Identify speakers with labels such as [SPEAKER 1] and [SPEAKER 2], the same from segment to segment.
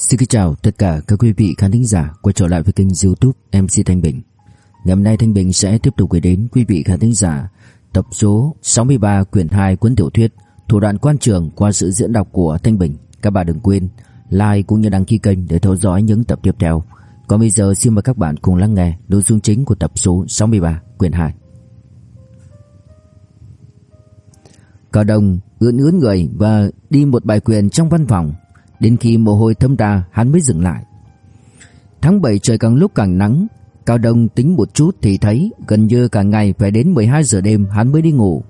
[SPEAKER 1] Xin kính chào tất cả các quý vị khán thính giả quay trở lại với kênh youtube MC Thanh Bình. Ngày hôm nay Thanh Bình sẽ tiếp tục gửi đến quý vị khán thính giả tập số 63 quyển 2 cuốn tiểu thuyết Thủ đoạn quan trường qua sự diễn đọc của Thanh Bình. Các bạn đừng quên like cũng như đăng ký kênh để theo dõi những tập tiếp theo. Còn bây giờ xin mời các bạn cùng lắng nghe nội dung chính của tập số 63 quyển 2 Cả đồng ưỡn ướn người và đi một bài quyền trong văn phòng. Đến khi mồ hôi thấm ra hắn mới dừng lại. Tháng 7 trời càng lúc càng nắng Cao Đông tính một chút thì thấy gần như cả ngày phải đến 12 giờ đêm hắn mới đi ngủ.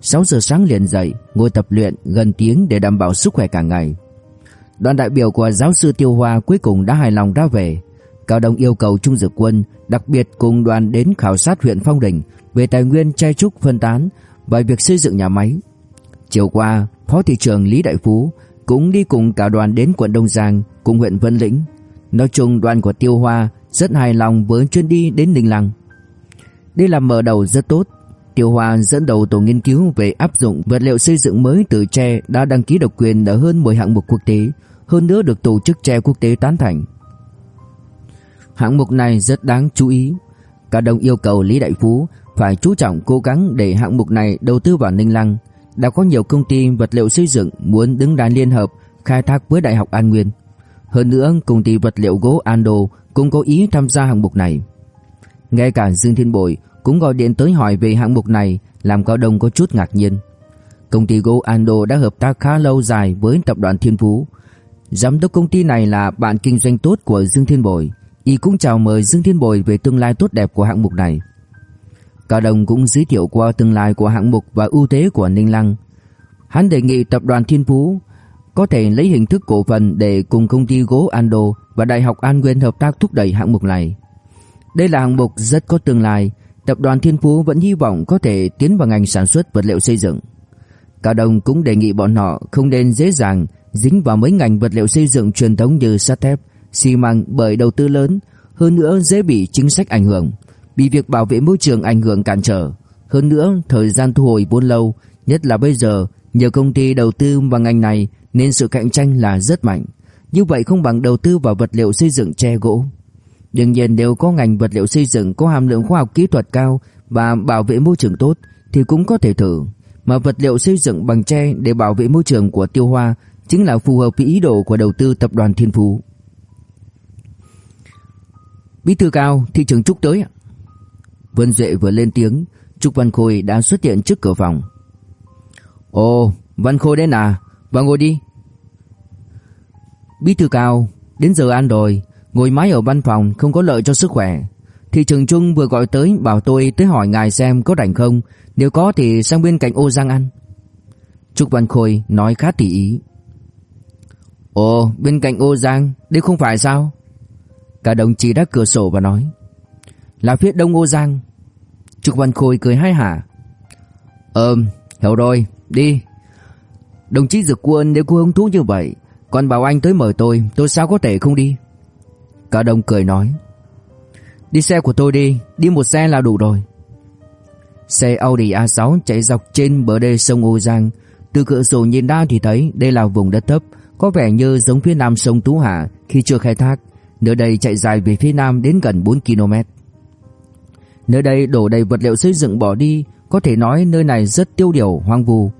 [SPEAKER 1] 6 giờ sáng liền dậy ngồi tập luyện gần tiếng để đảm bảo sức khỏe cả ngày. Đoàn đại biểu của giáo sư Tiêu Hoa cuối cùng đã hài lòng ra về. Cao Đông yêu cầu Trung Dược Quân đặc biệt cùng đoàn đến khảo sát huyện Phong Đình về tài nguyên trai trúc phân tán và việc xây dựng nhà máy. Chiều qua, Phó thị trưởng Lý Đại Phú cũng đi cùng cả đoàn đến quận Đông Giang cùng huyện Vân Lĩnh. Nói chung đoàn của Tiêu Hoa rất hài lòng với chuyến đi đến Ninh Lăng. Đây là mở đầu rất tốt. Tiêu Hoa dẫn đầu tổ nghiên cứu về áp dụng vật liệu xây dựng mới từ tre đã đăng ký độc quyền ở hơn 10 hạng mục quốc tế, hơn nữa được tổ chức tre quốc tế tán thành. Hạng mục này rất đáng chú ý. Cả đồng yêu cầu Lý Đại Phú phải chú trọng cố gắng để hạng mục này đầu tư vào Ninh Lăng. Đã có nhiều công ty vật liệu xây dựng muốn đứng ra liên hợp khai thác với Đại học An Nguyên. Hơn nữa, công ty vật liệu gỗ Ando cũng có ý tham gia hạng mục này. Ngay cả Dương Thiên Bội cũng gọi điện tới hỏi về hạng mục này, làm Cao Đông có chút ngạc nhiên. Công ty gỗ Ando đã hợp tác khá lâu dài với tập đoàn Thiên Phú. Giám đốc công ty này là bạn kinh doanh tốt của Dương Thiên Bội, y cũng chào mời Dương Thiên Bội về tương lai tốt đẹp của hạng mục này. Cao Đông cũng giới thiệu qua tương lai của hạng mục và ưu thế của Ninh Lăng. Hắn đề nghị tập đoàn Thiên Phú có thể lấy hình thức cổ phần để cùng công ty gỗ Ando và Đại học An Nguyên hợp tác thúc đẩy hạng mục này. Đây là hạng mục rất có tương lai, tập đoàn Thiên Phú vẫn hy vọng có thể tiến vào ngành sản xuất vật liệu xây dựng. Cao Đông cũng đề nghị bọn họ không nên dễ dàng dính vào mấy ngành vật liệu xây dựng truyền thống như sắt thép, xi măng bởi đầu tư lớn, hơn nữa dễ bị chính sách ảnh hưởng, bị việc bảo vệ môi trường ảnh hưởng cản trở. Hơn nữa, thời gian thu hồi vốn lâu, nhất là bây giờ, nhiều công ty đầu tư vào ngành này nên sự cạnh tranh là rất mạnh. Như vậy không bằng đầu tư vào vật liệu xây dựng tre gỗ. Đương nhiên nếu có ngành vật liệu xây dựng có hàm lượng khoa học kỹ thuật cao và bảo vệ môi trường tốt thì cũng có thể thử. Mà vật liệu xây dựng bằng tre để bảo vệ môi trường của Tiêu Hoa chính là phù hợp với ý đồ của đầu tư tập đoàn Thiên Phú. Bí thư cao, thị trường chúc tới ạ. Vân Duệ vừa lên tiếng, Trúc Văn Khôi đã xuất hiện trước cửa phòng. Ồ, Văn Khôi đến à? Vào ngồi đi. Bí thư cao, đến giờ ăn rồi, ngồi mãi ở văn phòng không có lợi cho sức khỏe. Thị trưởng Trung vừa gọi tới bảo tôi tới hỏi ngài xem có rảnh không, nếu có thì sang bên cạnh ô Giang ăn. Trúc Văn Khôi nói khá tỉ ý. Ồ, bên cạnh ô Giang, đây không phải sao? Cả đồng chí đã cửa sổ và nói. Là phía đông ô Giang. Trúc Văn Khôi cười hai hả. Ờm, hiểu rồi, đi. Đồng chí Dực Quân nếu cô hứng thú như vậy, còn bảo anh tới mời tôi, tôi sao có thể không đi? Cả đồng cười nói. Đi xe của tôi đi, đi một xe là đủ rồi. Xe Audi A6 chạy dọc trên bờ đê sông Ô Giang. Từ cửa sổ nhìn ra thì thấy đây là vùng đất thấp, có vẻ như giống phía nam sông Tú Hà khi chưa khai thác. Nơi đây chạy dài về phía nam đến gần 4 km. Nơi đây đổ đầy vật liệu xây dựng bỏ đi, có thể nói nơi này rất tiêu điều, hoang vu.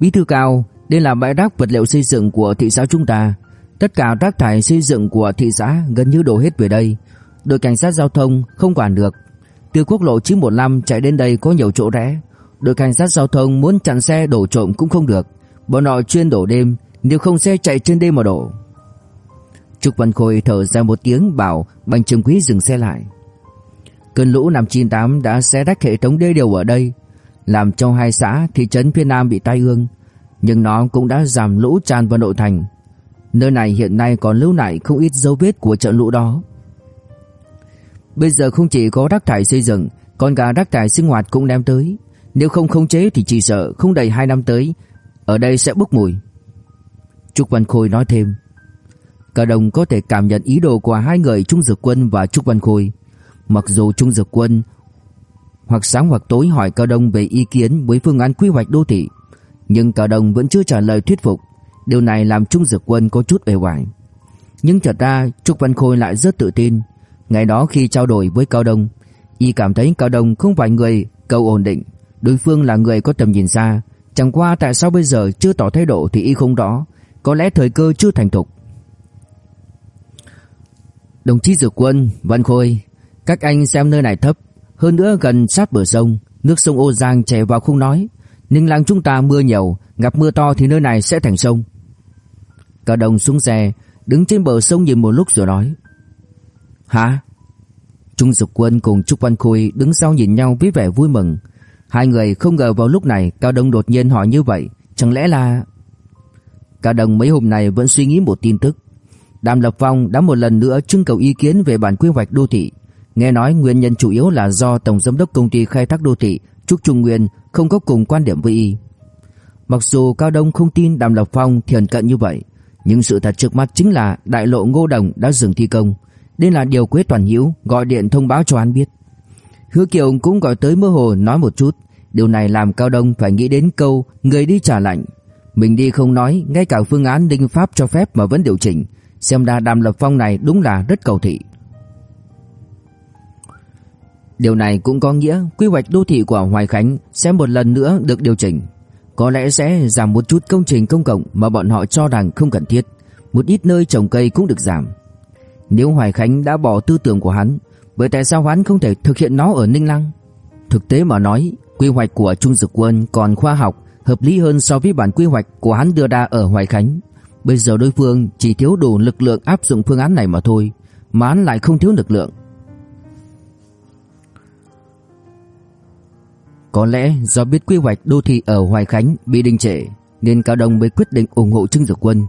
[SPEAKER 1] Bí thư cao, đây là bãi rác vật liệu xây dựng của thị xã chúng ta. Tất cả rác thải xây dựng của thị xã gần như đổ hết về đây. Đội cảnh sát giao thông không quản được. Từ quốc lộ 915 chạy đến đây có nhiều chỗ rẽ. Đội cảnh sát giao thông muốn chặn xe đổ trộm cũng không được. Bọn họ chuyên đổ đêm, nếu không xe chạy trên đêm mà đổ. Trúc Văn Khôi thở ra một tiếng bảo Bành Trường Quý dừng xe lại. Cơn lũ năm 98 đã xé rách hệ thống đê điều ở đây, làm cho hai xã thị trấn phía Nam bị tai ương, nhưng nó cũng đã giảm lũ tràn vào nội thành. Nơi này hiện nay còn lưu lại không ít dấu vết của trận lũ đó. Bây giờ không chỉ có rác thải xây dựng, còn cả rác thải sinh hoạt cũng đem tới. Nếu không khống chế thì chỉ sợ không đầy 2 năm tới, ở đây sẽ bốc mùi. Trúc Văn Khôi nói thêm. Cả đồng có thể cảm nhận ý đồ của hai người Trung Dược Quân và Trúc Văn Khôi. Mặc dù Trung Dược Quân hoặc sáng hoặc tối hỏi Cao Đông về ý kiến với phương án quy hoạch đô thị, nhưng Cao Đông vẫn chưa trả lời thuyết phục. Điều này làm Trung Dực Quân có chút uể oải. Nhưng thật ra Trúc Văn Khôi lại rất tự tin. Ngày đó khi trao đổi với Cao Đông, y cảm thấy Cao Đông không phải người cầu ổn định, đối phương là người có tầm nhìn xa. Chẳng qua tại sao bây giờ chưa tỏ thái độ thì y không rõ, có lẽ thời cơ chưa thành thục. Đồng chí Dược Quân, Văn Khôi, các anh xem nơi này thấp, hơn nữa gần sát bờ sông, nước sông Ô Giang chảy vào không nói. nhưng làng chúng ta mưa nhiều, gặp mưa to thì nơi này sẽ thành sông. Cao đồng xuống xe, đứng trên bờ sông nhìn một lúc rồi nói. Hả? Trung Dục Quân cùng Trúc Văn Khôi đứng sau nhìn nhau với vẻ vui mừng. Hai người không ngờ vào lúc này Cao Đông đột nhiên hỏi như vậy, chẳng lẽ là... Cao Đông mấy hôm nay vẫn suy nghĩ một tin tức. Đàm Lập Phong đã một lần nữa trưng cầu ý kiến về bản quy hoạch đô thị. Nghe nói nguyên nhân chủ yếu là do Tổng Giám đốc Công ty Khai thác Đô thị Trúc Trung Nguyên không có cùng quan điểm với y. Mặc dù Cao Đông không tin Đàm Lập Phong thiền cận như vậy, nhưng sự thật trước mắt chính là đại lộ Ngô Đồng đã dừng thi công. Đây là điều Quế Toàn Hiếu gọi điện thông báo cho hắn biết. Hứa Kiều cũng gọi tới mơ hồ nói một chút, điều này làm Cao Đông phải nghĩ đến câu người đi trả lạnh. Mình đi không nói, ngay cả phương án đinh pháp cho phép mà vẫn điều chỉnh, xem ra Đàm Lập Phong này đúng là rất cầu thị. Điều này cũng có nghĩa quy hoạch đô thị của Hoài Khánh sẽ một lần nữa được điều chỉnh. Có lẽ sẽ giảm một chút công trình công cộng mà bọn họ cho rằng không cần thiết. Một ít nơi trồng cây cũng được giảm. Nếu Hoài Khánh đã bỏ tư tưởng của hắn, vậy tại sao hắn không thể thực hiện nó ở Ninh Lăng? Thực tế mà nói, quy hoạch của Trung Dực Quân còn khoa học, hợp lý hơn so với bản quy hoạch của hắn đưa ra ở Hoài Khánh. Bây giờ đối phương chỉ thiếu đủ lực lượng áp dụng phương án này mà thôi, mà hắn lại không thiếu lực lượng. Có lẽ do biết quy hoạch đô thị ở Hoài Khánh bị đình trệ nên Cao Đông mới quyết định ủng hộ Trương Dược Quân.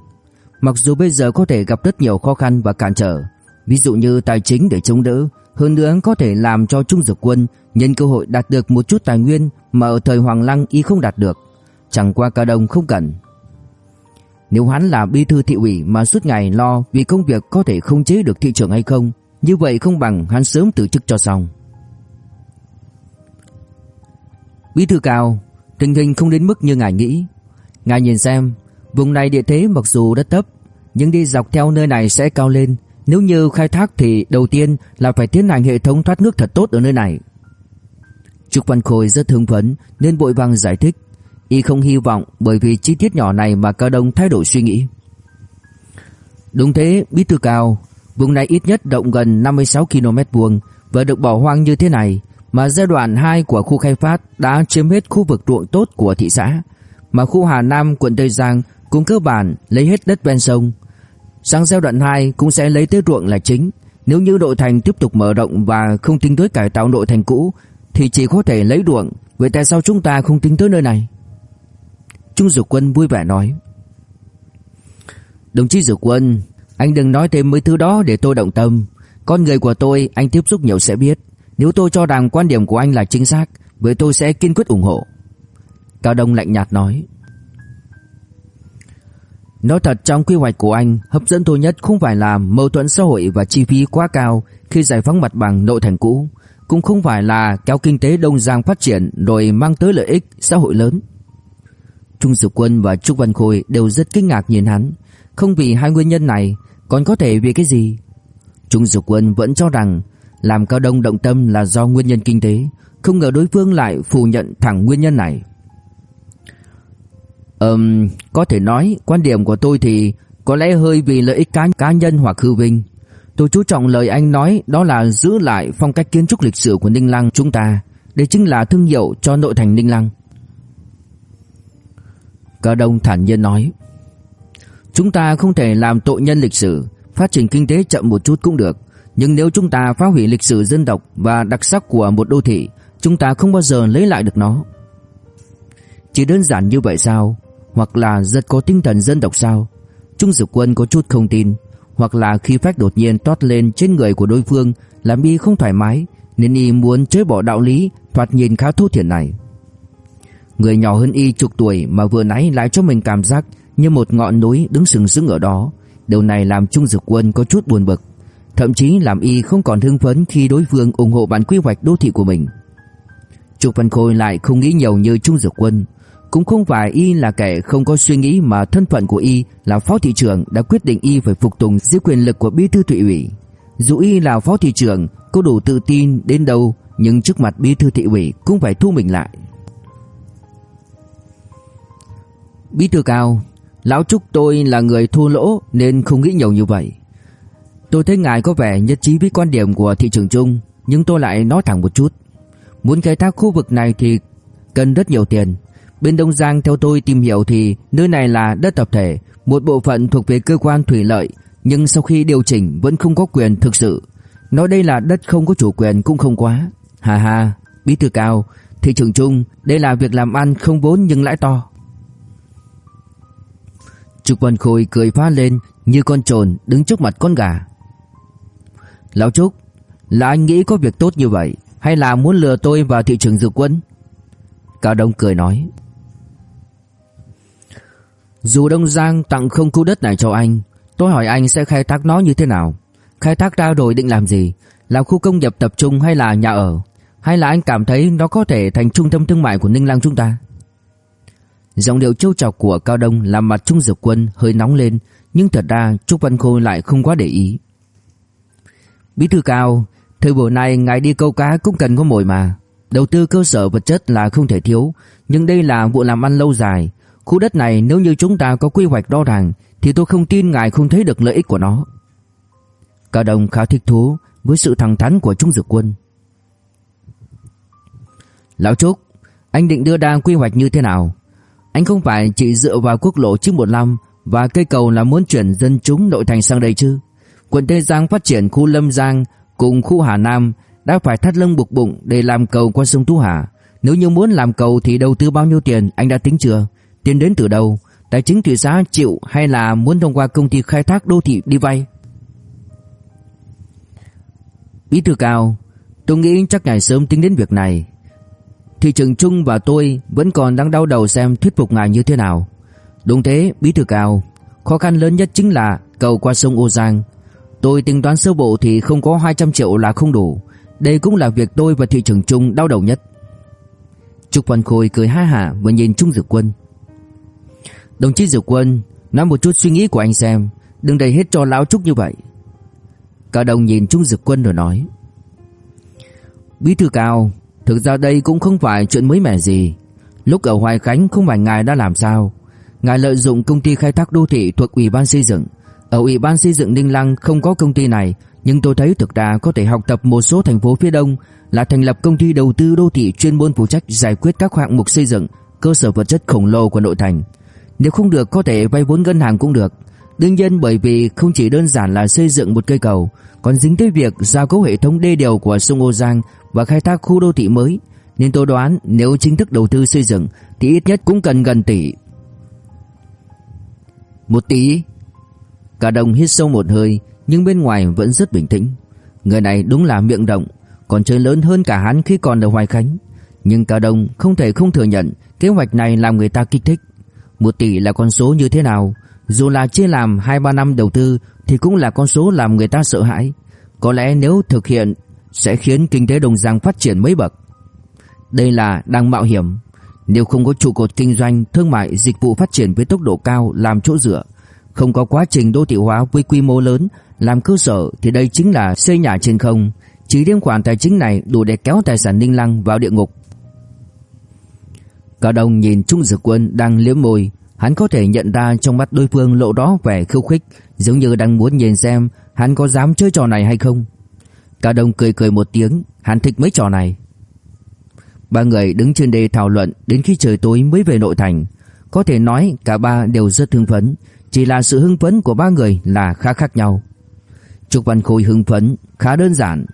[SPEAKER 1] Mặc dù bây giờ có thể gặp rất nhiều khó khăn và cản trở, ví dụ như tài chính để chống đỡ, hơn nữa có thể làm cho Trung Dược Quân nhân cơ hội đạt được một chút tài nguyên mà ở thời Hoàng Lăng y không đạt được. Chẳng qua Cao Đông không cần. Nếu hắn là bí thư thị ủy mà suốt ngày lo vì công việc có thể không chế được thị trường hay không, như vậy không bằng hắn sớm từ chức cho xong. Bí thư cao, tình hình không đến mức như ngài nghĩ. Ngài nhìn xem, vùng này địa thế mặc dù đất thấp, nhưng đi dọc theo nơi này sẽ cao lên. Nếu như khai thác thì đầu tiên là phải tiến hành hệ thống thoát nước thật tốt ở nơi này. Trúc Văn Khôi rất hưng phấn nên vội vàng giải thích. Y không hy vọng bởi vì chi tiết nhỏ này mà Cao Đông thay đổi suy nghĩ. Đúng thế, bí thư cao, vùng này ít nhất rộng gần 56 km vuông và được bỏ hoang như thế này mà giai đoạn 2 của khu khai phát đã chiếm hết khu vực ruộng tốt của thị xã, mà khu Hà Nam quận Tây Giang cũng cơ bản lấy hết đất ven sông. Sang giai đoạn 2 cũng sẽ lấy tới ruộng là chính. Nếu như nội thành tiếp tục mở rộng và không tính tới cải tạo nội thành cũ thì chỉ có thể lấy ruộng, vậy tại sao chúng ta không tính tới nơi này? Trung Dực Quân vui vẻ nói. Đồng chí Dực Quân, anh đừng nói thêm mấy thứ đó để tôi động tâm. Con người của tôi anh tiếp xúc nhiều sẽ biết. Nếu tôi cho rằng quan điểm của anh là chính xác, vậy tôi sẽ kiên quyết ủng hộ. Cao Đông lạnh nhạt nói. Nói thật trong quy hoạch của anh, hấp dẫn tôi nhất không phải là mâu thuẫn xã hội và chi phí quá cao khi giải phóng mặt bằng nội thành cũ, cũng không phải là kéo kinh tế Đông Giang phát triển rồi mang tới lợi ích xã hội lớn. Trung Dực Quân và Trúc Văn Khôi đều rất kinh ngạc nhìn hắn, không vì hai nguyên nhân này, còn có thể vì cái gì? Trung Dực Quân vẫn cho rằng làm Cao Đông động tâm là do nguyên nhân kinh tế, không ngờ đối phương lại phủ nhận thẳng nguyên nhân này. Ừm, có thể nói quan điểm của tôi thì có lẽ hơi vì lợi ích cá, cá nhân hoặc hư vinh. Tôi chú trọng lời anh nói đó là giữ lại phong cách kiến trúc lịch sử của Ninh Lăng chúng ta, đây chính là thương hiệu cho nội thành Ninh Lăng. Cao Đông thản nhiên nói, chúng ta không thể làm tội nhân lịch sử, phát triển kinh tế chậm một chút cũng được. Nhưng nếu chúng ta phá hủy lịch sử dân tộc và đặc sắc của một đô thị, chúng ta không bao giờ lấy lại được nó. Chỉ đơn giản như vậy sao? Hoặc là rất có tinh thần dân tộc sao? Trung Dực Quân có chút không tin, hoặc là khi phách đột nhiên toát lên trên người của đối phương làm y không thoải mái, nên y muốn chối bỏ đạo lý thoạt nhìn khá thô thiển này. Người nhỏ hơn y chục tuổi mà vừa nãy lại cho mình cảm giác như một ngọn núi đứng sừng sững ở đó, điều này làm Trung Dực Quân có chút buồn bực thậm chí làm y không còn hưng phấn khi đối phương ủng hộ bản quy hoạch đô thị của mình. Trục Văn Khôi lại không nghĩ nhiều như Trung Dược Quân, Cũng không phải y là kẻ không có suy nghĩ mà thân phận của y là phó thị trưởng đã quyết định y phải phục tùng dưới quyền lực của bí thư thị ủy. Dù y là phó thị trưởng có đủ tự tin đến đâu nhưng trước mặt bí thư thị ủy cũng phải thu mình lại. Bí thư cao, lão Trúc tôi là người thua lỗ nên không nghĩ nhiều như vậy. Tôi thấy ngài có vẻ nhất trí với quan điểm của thị trường chung, nhưng tôi lại nói thẳng một chút. Muốn khai thác khu vực này thì cần rất nhiều tiền. Bên Đông Giang theo tôi tìm hiểu thì nơi này là đất tập thể, một bộ phận thuộc về cơ quan thủy lợi, nhưng sau khi điều chỉnh vẫn không có quyền thực sự. Nói đây là đất không có chủ quyền cũng không quá. Hà hà, bí thư cao, thị trường chung, đây là việc làm ăn không vốn nhưng lãi to. Trục Văn Khôi cười phá lên như con trồn đứng trước mặt con gà. Lão Trúc, là anh nghĩ có việc tốt như vậy hay là muốn lừa tôi vào thị trường dược quân? Cao Đông cười nói. Dù Đông Giang tặng không khu đất này cho anh, tôi hỏi anh sẽ khai thác nó như thế nào? Khai thác ra rồi định làm gì? Làm khu công nghiệp tập trung hay là nhà ở? Hay là anh cảm thấy nó có thể thành trung tâm thương mại của Ninh Lăng chúng ta? Giọng điệu trêu chọc của Cao Đông làm mặt Trung Dược Quân hơi nóng lên, nhưng thật ra Trúc Văn Khôi lại không quá để ý. Bí thư Cao, thời buổi này ngài đi câu cá cũng cần có mồi mà. Đầu tư cơ sở vật chất là không thể thiếu, nhưng đây là vụ làm ăn lâu dài. Khu đất này nếu như chúng ta có quy hoạch rõ ràng thì tôi không tin ngài không thấy được lợi ích của nó. Cao đồng khá thích thú với sự thẳng thắn của Trung Dược Quân. Lão Trúc, anh định đưa ra quy hoạch như thế nào? Anh không phải chỉ dựa vào quốc lộ 915 và cây cầu là muốn chuyển dân chúng nội thành sang đây chứ? Quận Tây Giang phát triển khu Lâm Giang cùng khu Hà Nam đã phải thắt lưng buộc bụng để làm cầu qua sông Tú Hà. Nếu như muốn làm cầu thì đầu tư bao nhiêu tiền anh đã tính chưa? Tiền đến từ đâu? Tài chính thị xã chịu hay là muốn thông qua công ty khai thác đô thị đi vay? Bí thư cao, tôi nghĩ chắc ngài sớm tính đến việc này. Thị trường Trung và tôi vẫn còn đang đau đầu xem thuyết phục ngài như thế nào. Đúng thế, bí thư cao, khó khăn lớn nhất chính là cầu qua sông Ô Giang. Tôi tính toán sơ bộ thì không có 200 triệu là không đủ. Đây cũng là việc tôi và thị trưởng Trung đau đầu nhất. Trúc Văn Khôi cười ha hả và nhìn Trung Dược Quân. Đồng chí Dược Quân, nói một chút suy nghĩ của anh xem, đừng đầy hết cho lão Trúc như vậy. Cao Đồng nhìn Trung Dược Quân rồi nói. Bí thư cao, thực ra đây cũng không phải chuyện mới mẻ gì. Lúc ở Hoài Khánh không phải ngài đã làm sao. Ngài lợi dụng công ty khai thác đô thị thuộc Ủy ban xây dựng. Ở Ủy ban xây dựng Ninh Lăng không có công ty này, nhưng tôi thấy thực ra có thể học tập một số thành phố phía Đông là thành lập công ty đầu tư đô thị chuyên môn phụ trách giải quyết các hạng mục xây dựng, cơ sở vật chất khổng lồ của nội thành. Nếu không được có thể vay vốn ngân hàng cũng được. Đương nhiên bởi vì không chỉ đơn giản là xây dựng một cây cầu, còn dính tới việc giao cấu hệ thống đê điều của sông Ô Giang và khai thác khu đô thị mới, nên tôi đoán nếu chính thức đầu tư xây dựng thì ít nhất cũng cần gần tỷ. Một tỷ? Cả đồng hít sâu một hơi, nhưng bên ngoài vẫn rất bình tĩnh. Người này đúng là miệng động, còn chơi lớn hơn cả hắn khi còn ở Hoài Khánh. Nhưng cả đồng không thể không thừa nhận kế hoạch này làm người ta kích thích. Một tỷ là con số như thế nào? Dù là chia làm 2-3 năm đầu tư thì cũng là con số làm người ta sợ hãi. Có lẽ nếu thực hiện sẽ khiến kinh tế Đồng Giang phát triển mấy bậc. Đây là đang mạo hiểm. Nếu không có trụ cột kinh doanh, thương mại, dịch vụ phát triển với tốc độ cao làm chỗ dựa, không có quá trình đô thị hóa với quy mô lớn làm cơ sở thì đây chính là xây nhà trên không. Chỉ riêng khoản tài chính này đủ để kéo tài sản Ninh Lăng vào địa ngục. Cao Đông nhìn Trung Dực Quân đang liếm môi, hắn có thể nhận ra trong mắt đối phương lộ đó vẻ khiêu khích, giống như đang muốn nhìn xem hắn có dám chơi trò này hay không. Cao Đông cười cười một tiếng, hắn thích mấy trò này. Ba người đứng trên đê thảo luận đến khi trời tối mới về nội thành. Có thể nói cả ba đều rất thương phấn, chỉ là sự hưng phấn của ba người là khá khác nhau. trục Văn Khôi hưng phấn khá đơn giản.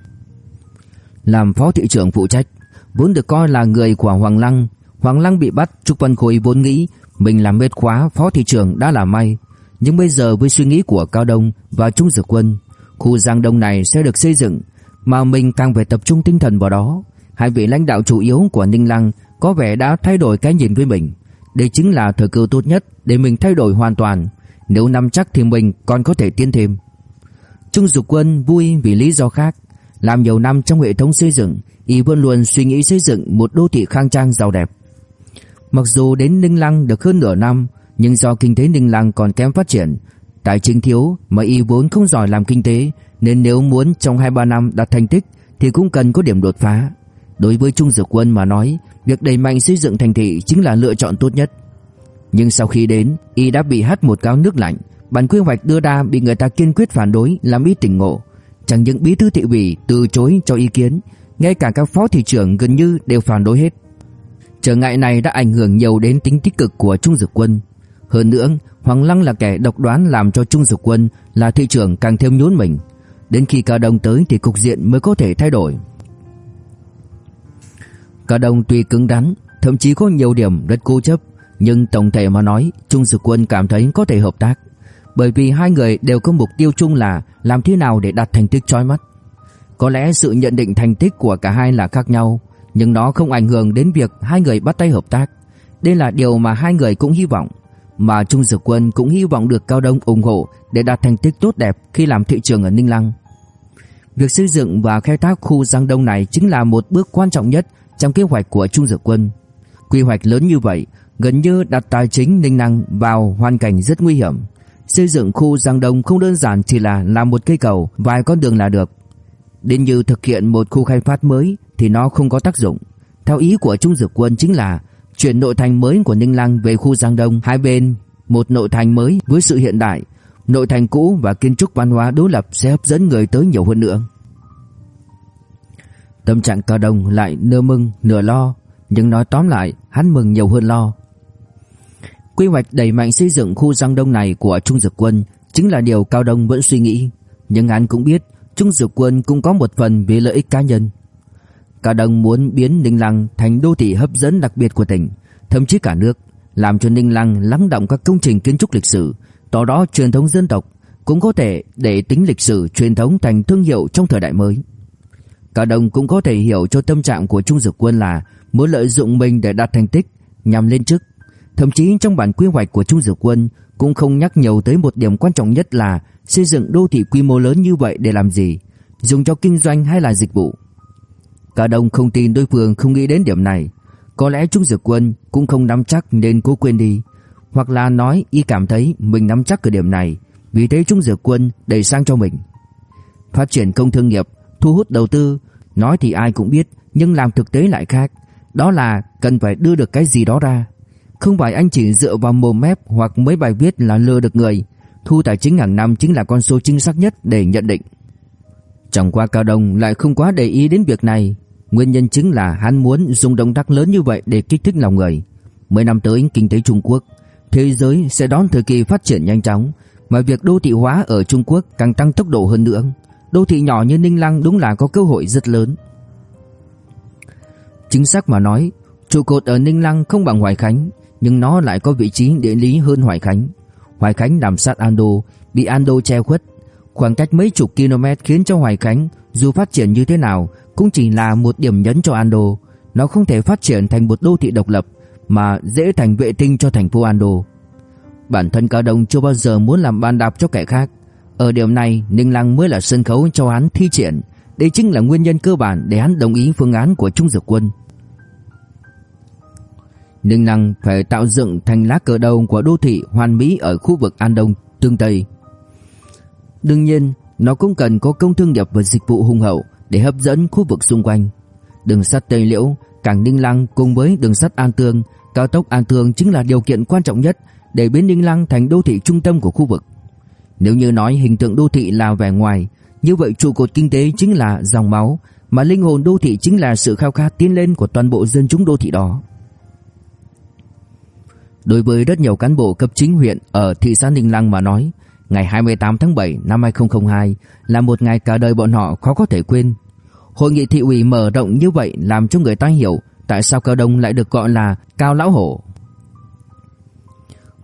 [SPEAKER 1] Làm phó thị trưởng phụ trách, vốn được coi là người của Hoàng Lăng. Hoàng Lăng bị bắt, trục Văn Khôi vốn nghĩ mình làm mệt khóa phó thị trưởng đã là may. Nhưng bây giờ với suy nghĩ của Cao Đông và Trung Dược Quân, khu Giang Đông này sẽ được xây dựng, mà mình càng phải tập trung tinh thần vào đó. Hai vị lãnh đạo chủ yếu của Ninh Lăng có vẻ đã thay đổi cái nhìn với mình. Đây chính là thời cơ tốt nhất để mình thay đổi hoàn toàn. Nếu nắm chắc thì mình còn có thể tiến thêm. Trung Dục Quân vui vì lý do khác. Làm nhiều năm trong hệ thống xây dựng, y vẫn luôn suy nghĩ xây dựng một đô thị khang trang giàu đẹp. Mặc dù đến Ninh Lăng được hơn nửa năm, nhưng do kinh tế Ninh Lăng còn kém phát triển, tài chính thiếu mà y vốn không giỏi làm kinh tế, nên nếu muốn trong 2-3 năm đạt thành tích thì cũng cần có điểm đột phá. Đối với Trung Dược Quân mà nói, việc đẩy mạnh xây dựng thành thị chính là lựa chọn tốt nhất. Nhưng sau khi đến, y đã bị hắt một gáo nước lạnh, bản quy hoạch đưa ra bị người ta kiên quyết phản đối, làm y tỉnh ngộ. Chẳng những bí thư thị ủy từ chối cho ý kiến, ngay cả các phó thị trưởng gần như đều phản đối hết. Trở ngại này đã ảnh hưởng nhiều đến tính tích cực của Trung Dược Quân. Hơn nữa, Hoàng Lăng là kẻ độc đoán làm cho Trung Dược Quân là thị trưởng càng thêm nhún mình. Đến khi Cao Đông tới thì cục diện mới có thể thay đổi. Cao Đông tuy cứng rắn, thậm chí có nhiều điểm rất cố chấp, nhưng tổng thể mà nói, Trung Dực Quân cảm thấy có thể hợp tác. Bởi vì hai người đều có mục tiêu chung là làm thế nào để đạt thành tích chói mắt. Có lẽ sự nhận định thành tích của cả hai là khác nhau, nhưng nó không ảnh hưởng đến việc hai người bắt tay hợp tác. Đây là điều mà hai người cũng hy vọng, mà Trung Dực Quân cũng hy vọng được Cao Đông ủng hộ để đạt thành tích tốt đẹp khi làm thị trường ở Ninh Lăng. Việc xây dựng và khai thác khu Giang Đông này chính là một bước quan trọng nhất trong kế hoạch của Trung Dực Quân. Quy hoạch lớn như vậy, gần như đặt tài chính Ninh năng vào hoàn cảnh rất nguy hiểm. Xây dựng khu Giang Đông không đơn giản chỉ là làm một cây cầu, vài con đường là được. Đến như thực hiện một khu khai phát mới thì nó không có tác dụng. Theo ý của Trung Dược Quân chính là chuyển nội thành mới của Ninh Lăng về khu Giang Đông hai bên, một nội thành mới với sự hiện đại, nội thành cũ và kiến trúc văn hóa đối lập sẽ hấp dẫn người tới nhiều hơn nữa. Tâm trạng Cao Đông lại nửa mừng nửa lo, nhưng nói tóm lại, hắn mừng nhiều hơn lo. Quy hoạch đẩy mạnh xây dựng khu Giang Đông này của Trung Dược Quân chính là điều Cao Đông vẫn suy nghĩ, nhưng hắn cũng biết Trung Dược Quân cũng có một phần vì lợi ích cá nhân. Cao Đông muốn biến Ninh Lăng thành đô thị hấp dẫn đặc biệt của tỉnh, thậm chí cả nước, làm cho Ninh Lăng lắng động các công trình kiến trúc lịch sử, tỏ đó truyền thống dân tộc, cũng có thể để tính lịch sử truyền thống thành thương hiệu trong thời đại mới. Cao Đông cũng có thể hiểu cho tâm trạng của Trung Dược Quân là muốn lợi dụng mình để đạt thành tích, nhằm lên chức. Thậm chí trong bản quy hoạch của Trung Dược Quân cũng không nhắc nhiều tới một điểm quan trọng nhất là xây dựng đô thị quy mô lớn như vậy để làm gì, dùng cho kinh doanh hay là dịch vụ. Cả đông không tin đối phương không nghĩ đến điểm này, có lẽ Trung Dược Quân cũng không nắm chắc nên cố quên đi, hoặc là nói y cảm thấy mình nắm chắc cái điểm này, vì thế Trung Dược Quân đẩy sang cho mình. Phát triển công thương nghiệp, thu hút đầu tư, nói thì ai cũng biết, nhưng làm thực tế lại khác, đó là cần phải đưa được cái gì đó ra. Không phải anh chỉ dựa vào mồm mép hoặc mấy bài viết là lừa được người, thu tài chính hàng năm chính là con số chính xác nhất để nhận định. Chẳng qua Cao Đông lại không quá để ý đến việc này, nguyên nhân chính là hắn muốn dùng động tác lớn như vậy để kích thích lòng người. Mấy năm tới kinh tế Trung Quốc, thế giới sẽ đón thời kỳ phát triển nhanh chóng, mà việc đô thị hóa ở Trung Quốc càng tăng tốc độ hơn nữa. Đô thị nhỏ như Ninh Lăng đúng là có cơ hội rất lớn. Chính xác mà nói, trụ cột ở Ninh Lăng không bằng Hoài Khánh, nhưng nó lại có vị trí địa lý hơn Hoài Khánh. Hoài Khánh nằm sát Ando, bị Ando che khuất. Khoảng cách mấy chục km khiến cho Hoài Khánh dù phát triển như thế nào cũng chỉ là một điểm nhấn cho Ando. Nó không thể phát triển thành một đô thị độc lập mà dễ thành vệ tinh cho thành phố Ando. Bản thân Cao Đông chưa bao giờ muốn làm bàn đạp cho kẻ khác. Ở điểm này, Ninh Lăng mới là sân khấu cho hắn thi triển. Đây chính là nguyên nhân cơ bản để hắn đồng ý phương án của Trung Dược Quân. Ninh Lăng phải tạo dựng thành lá cờ đầu của đô thị hoàn mỹ ở khu vực An Đông, Tương Tây. Đương nhiên, nó cũng cần có công thương nghiệp và dịch vụ hùng hậu để hấp dẫn khu vực xung quanh. Đường sắt Tây Liễu, cảng Ninh Lăng cùng với đường sắt An Tương, cao tốc An Tương chính là điều kiện quan trọng nhất để biến Ninh Lăng thành đô thị trung tâm của khu vực. Nếu như nói hình tượng đô thị là vẻ ngoài, như vậy trụ cột kinh tế chính là dòng máu, mà linh hồn đô thị chính là sự khao khát tiến lên của toàn bộ dân chúng đô thị đó. Đối với rất nhiều cán bộ cấp chính huyện ở thị xã Ninh Lăng mà nói, ngày 28 tháng 7 năm 2002 là một ngày cả đời bọn họ khó có thể quên. Hội nghị thị ủy mở rộng như vậy làm cho người ta hiểu tại sao Cao Đông lại được gọi là Cao Lão Hổ.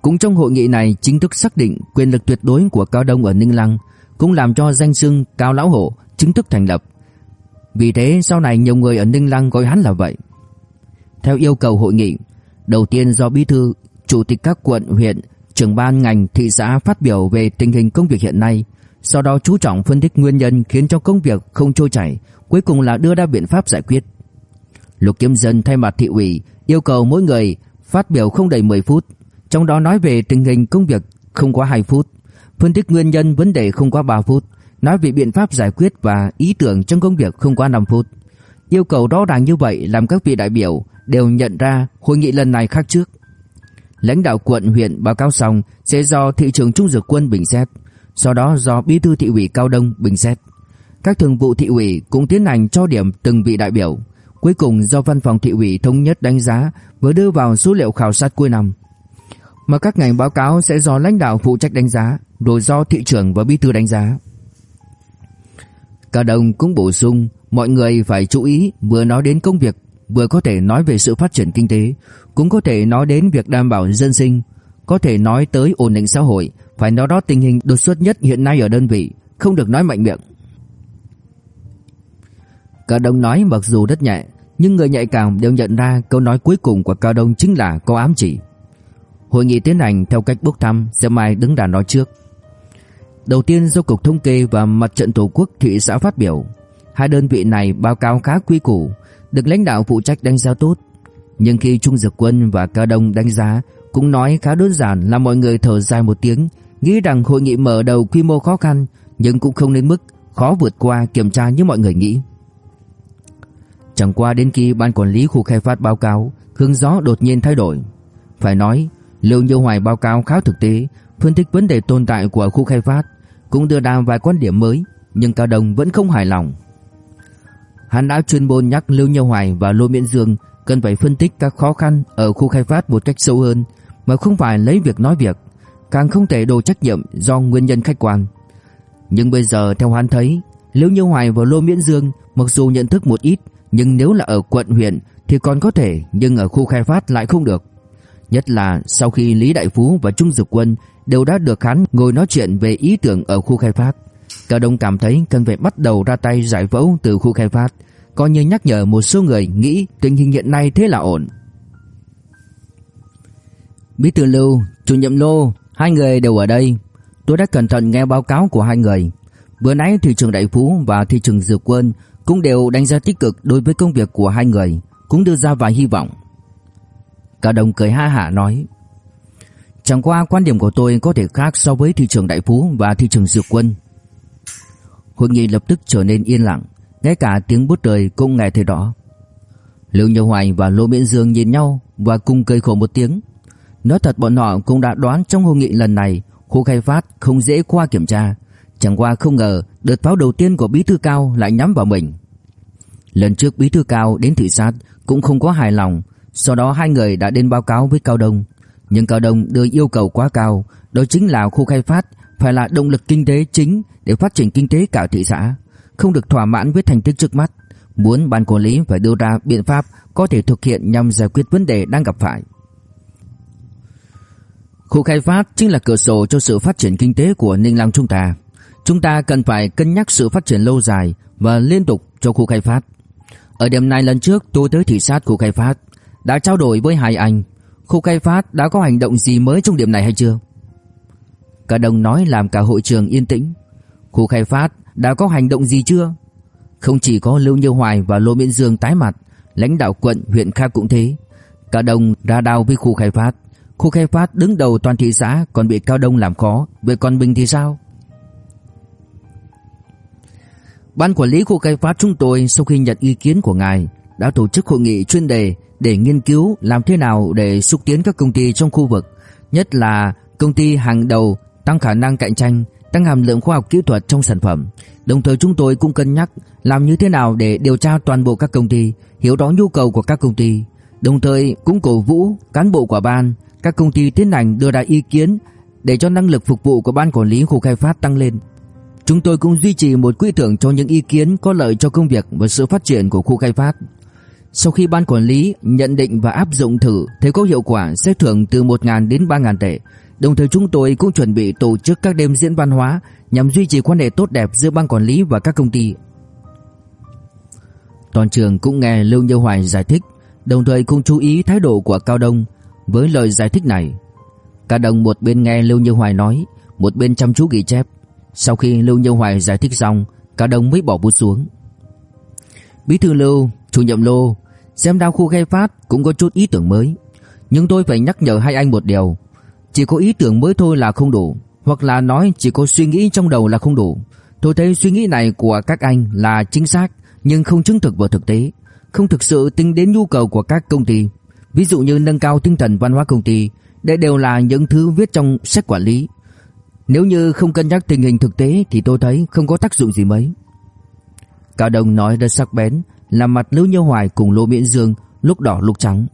[SPEAKER 1] Cũng trong hội nghị này chính thức xác định quyền lực tuyệt đối của Cao Đông ở Ninh Lăng, cũng làm cho danh xưng Cao Lão Hổ chính thức thành lập. Vì thế sau này nhiều người ở Ninh Lăng gọi hắn là vậy. Theo yêu cầu hội nghị, đầu tiên do bí thư chủ tịch các quận, huyện, trưởng ban ngành thị xã phát biểu về tình hình công việc hiện nay, sau đó chú trọng phân tích nguyên nhân khiến cho công việc không trôi chảy, cuối cùng là đưa ra biện pháp giải quyết. Lục Kiếm Dân thay mặt thị ủy yêu cầu mỗi người phát biểu không đầy 10 phút, trong đó nói về tình hình công việc không quá 2 phút, phân tích nguyên nhân vấn đề không quá 3 phút, nói về biện pháp giải quyết và ý tưởng trong công việc không quá 5 phút. Yêu cầu rõ ràng như vậy làm các vị đại biểu đều nhận ra hội nghị lần này khác trước. Lãnh đạo quận huyện báo cáo xong sẽ do thị trưởng Trung Dược Quân bình xét, sau đó do bí thư thị ủy Cao Đông bình xét. Các thường vụ thị ủy cũng tiến hành cho điểm từng vị đại biểu. Cuối cùng do văn phòng thị ủy thống nhất đánh giá và đưa vào số liệu khảo sát cuối năm. Mà các ngành báo cáo sẽ do lãnh đạo phụ trách đánh giá, rồi do thị trưởng và bí thư đánh giá. Cao Đông cũng bổ sung mọi người phải chú ý vừa nói đến công việc vừa có thể nói về sự phát triển kinh tế, cũng có thể nói đến việc đảm bảo dân sinh, có thể nói tới ổn định xã hội, phải nói đó tình hình đột xuất nhất hiện nay ở đơn vị, không được nói mạnh miệng. Cao Đông nói mặc dù rất nhẹ, nhưng người nhạy cảm đều nhận ra câu nói cuối cùng của Cao Đông chính là có ám chỉ. Hội nghị tiến hành theo cách bốc thăm, xem ai đứng đàn nói trước. Đầu tiên do Cục Thống kê và Mặt trận Tổ quốc thị xã phát biểu. Hai đơn vị này báo cáo khá quy củ, được lãnh đạo phụ trách đánh giá tốt. Nhưng khi Trung Dược Quân và Cao Đông đánh giá, cũng nói khá đơn giản là mọi người thở dài một tiếng, nghĩ rằng hội nghị mở đầu quy mô khó khăn, nhưng cũng không đến mức khó vượt qua kiểm tra như mọi người nghĩ. Chẳng qua đến khi ban quản lý khu khai phát báo cáo, hướng gió đột nhiên thay đổi. Phải nói, Lưu Như Hoài báo cáo khá thực tế, phân tích vấn đề tồn tại của khu khai phát, cũng đưa ra vài quan điểm mới, nhưng Cao Đông vẫn không hài lòng. Hắn đã chuyên môn nhắc Lưu Như Hoài và Lô Miễn Dương cần phải phân tích các khó khăn ở khu khai phát một cách sâu hơn, mà không phải lấy việc nói việc, càng không thể đổ trách nhiệm do nguyên nhân khách quan. Nhưng bây giờ theo hắn thấy, Lưu Như Hoài và Lô Miễn Dương mặc dù nhận thức một ít, nhưng nếu là ở quận huyện thì còn có thể, nhưng ở khu khai phát lại không được. Nhất là sau khi Lý Đại Phú và Trung Dực Quân đều đã được hắn ngồi nói chuyện về ý tưởng ở khu khai phát. Cao Đông cảm thấy cần phải bắt đầu ra tay giải phẫu từ khu khai phát, coi như nhắc nhở một số người nghĩ tình hình hiện nay thế là ổn. Bí thư Lưu, chủ nhiệm Lô, hai người đều ở đây. Tôi đã cẩn thận nghe báo cáo của hai người. Bữa nãy thị trường Đại Phú và thị trường Dược Quân cũng đều đánh giá tích cực đối với công việc của hai người, cũng đưa ra vài hy vọng. Cao Đông cười ha hả nói: "Chẳng qua quan điểm của tôi có thể khác so với thị trường Đại Phú và thị trường Dược Quân." Hội nghị lập tức trở nên yên lặng, ngay cả tiếng bút trời cũng nghe thấy rõ. Lưu Nhật Hoài và Lô Miễn Dương nhìn nhau và cùng cười khổ một tiếng. Nói thật bọn họ cũng đã đoán trong hội nghị lần này khu khai phát không dễ qua kiểm tra, chẳng qua không ngờ đợt pháo đầu tiên của Bí thư Cao lại nhắm vào mình. Lần trước Bí thư Cao đến thị sát cũng không có hài lòng, sau đó hai người đã đến báo cáo với Cao Đông, nhưng Cao Đông đưa yêu cầu quá cao, đó chính là khu khai phát phải là động lực kinh tế chính để phát triển kinh tế cả thị xã, không được thỏa mãn với thành tích trước mắt, muốn ban quản lý phải đưa ra biện pháp có thể thực hiện nhằm giải quyết vấn đề đang gặp phải. Khu khai phát chính là cửa sổ cho sự phát triển kinh tế của Ninh Lăng chúng ta. Chúng ta cần phải cân nhắc sự phát triển lâu dài và liên tục cho khu khai phát. Ở điểm này lần trước tôi tới thị sát khu khai phát, đã trao đổi với hai anh. Khu khai phát đã có hành động gì mới trong điểm này hay chưa? Cả đồng nói làm cả hội trường yên tĩnh. Khu khai phát đã có hành động gì chưa? Không chỉ có Lưu Như Hoài và Lô Miễn Dương tái mặt, lãnh đạo quận, huyện khác cũng thế. Cả đồng ra đao với khu khai phát. Khu khai phát đứng đầu toàn thị xã còn bị Cao Đông làm khó, vậy còn Bình thì sao? Ban quản lý khu khai phát chúng tôi sau khi nhận ý kiến của ngài đã tổ chức hội nghị chuyên đề để nghiên cứu làm thế nào để xúc tiến các công ty trong khu vực, nhất là công ty hàng đầu tăng khả năng cạnh tranh, tăng hàm lượng khoa học kỹ thuật trong sản phẩm. Đồng thời chúng tôi cũng cân nhắc làm như thế nào để điều tra toàn bộ các công ty, hiểu rõ nhu cầu của các công ty, đồng thời cũng cổ vũ cán bộ của ban, các công ty tiến hành đưa ra ý kiến để cho năng lực phục vụ của ban quản lý khu khai phát tăng lên. Chúng tôi cũng duy trì một quỹ thưởng cho những ý kiến có lợi cho công việc và sự phát triển của khu khai phát. Sau khi ban quản lý nhận định và áp dụng thử thấy có hiệu quả sẽ thưởng từ 1.000 đến 3.000 tệ. Đồng thời chúng tôi cũng chuẩn bị tổ chức các đêm diễn văn hóa nhằm duy trì quan hệ tốt đẹp giữa ban quản lý và các công ty. Toàn trường cũng nghe Lưu Như Hoài giải thích, đồng thời cũng chú ý thái độ của Cao Đông với lời giải thích này. Cao Đông một bên nghe Lưu Như Hoài nói, một bên chăm chú ghi chép. Sau khi Lưu Như Hoài giải thích xong, Cao Đông mới bỏ bút xuống. Bí thư Lưu, chủ nhiệm Lô, xem đao khu khai phát cũng có chút ý tưởng mới. Nhưng tôi phải nhắc nhở hai anh một điều chỉ có ý tưởng mới thôi là không đủ, Hoặc là nói chỉ có suy nghĩ trong đầu là không đủ. Tôi thấy suy nghĩ này của các anh là chính xác, Nhưng không chứng thực vào thực tế, Không thực sự tính đến nhu cầu của các công ty. Ví dụ như nâng cao tinh thần văn hóa công ty, Đây đều là những thứ viết trong sách quản lý. Nếu như không cân nhắc tình hình thực tế Thì tôi thấy không có tác dụng gì mấy. Cao Đông nói rất sắc bén Làm mặt Lưu Như Hoài cùng Lô Miễn Dương Lúc đỏ lúc trắng.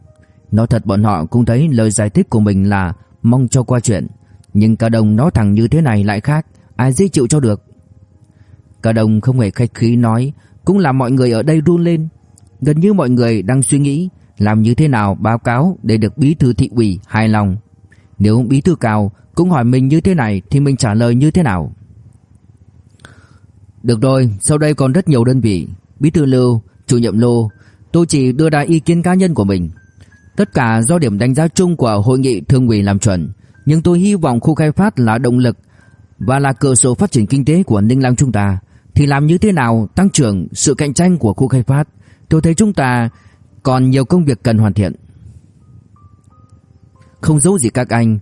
[SPEAKER 1] Nói thật bọn họ cũng thấy lời giải thích của mình là Mong cho qua chuyện Nhưng Cao Đông nói thẳng như thế này lại khác Ai dễ chịu cho được Cao Đông không hề khách khí nói Cũng làm mọi người ở đây run lên Gần như mọi người đang suy nghĩ làm như thế nào báo cáo để được bí thư thị ủy hài lòng. Nếu bí thư cao cũng hỏi mình như thế này thì mình trả lời như thế nào? Được rồi, sau đây còn rất nhiều đơn vị, bí thư Lưu, chủ nhiệm Lô, tôi chỉ đưa ra ý kiến cá nhân của mình. Tất cả do điểm đánh giá chung của hội nghị thương ủy làm chuẩn, nhưng tôi hy vọng khu khai phát là động lực và là cơ sở phát triển kinh tế của Ninh Lăng chúng ta. Thì làm như thế nào tăng trưởng sự cạnh tranh của khu khai phát? Tôi thấy chúng ta còn nhiều công việc cần hoàn thiện. Không giấu gì các anh,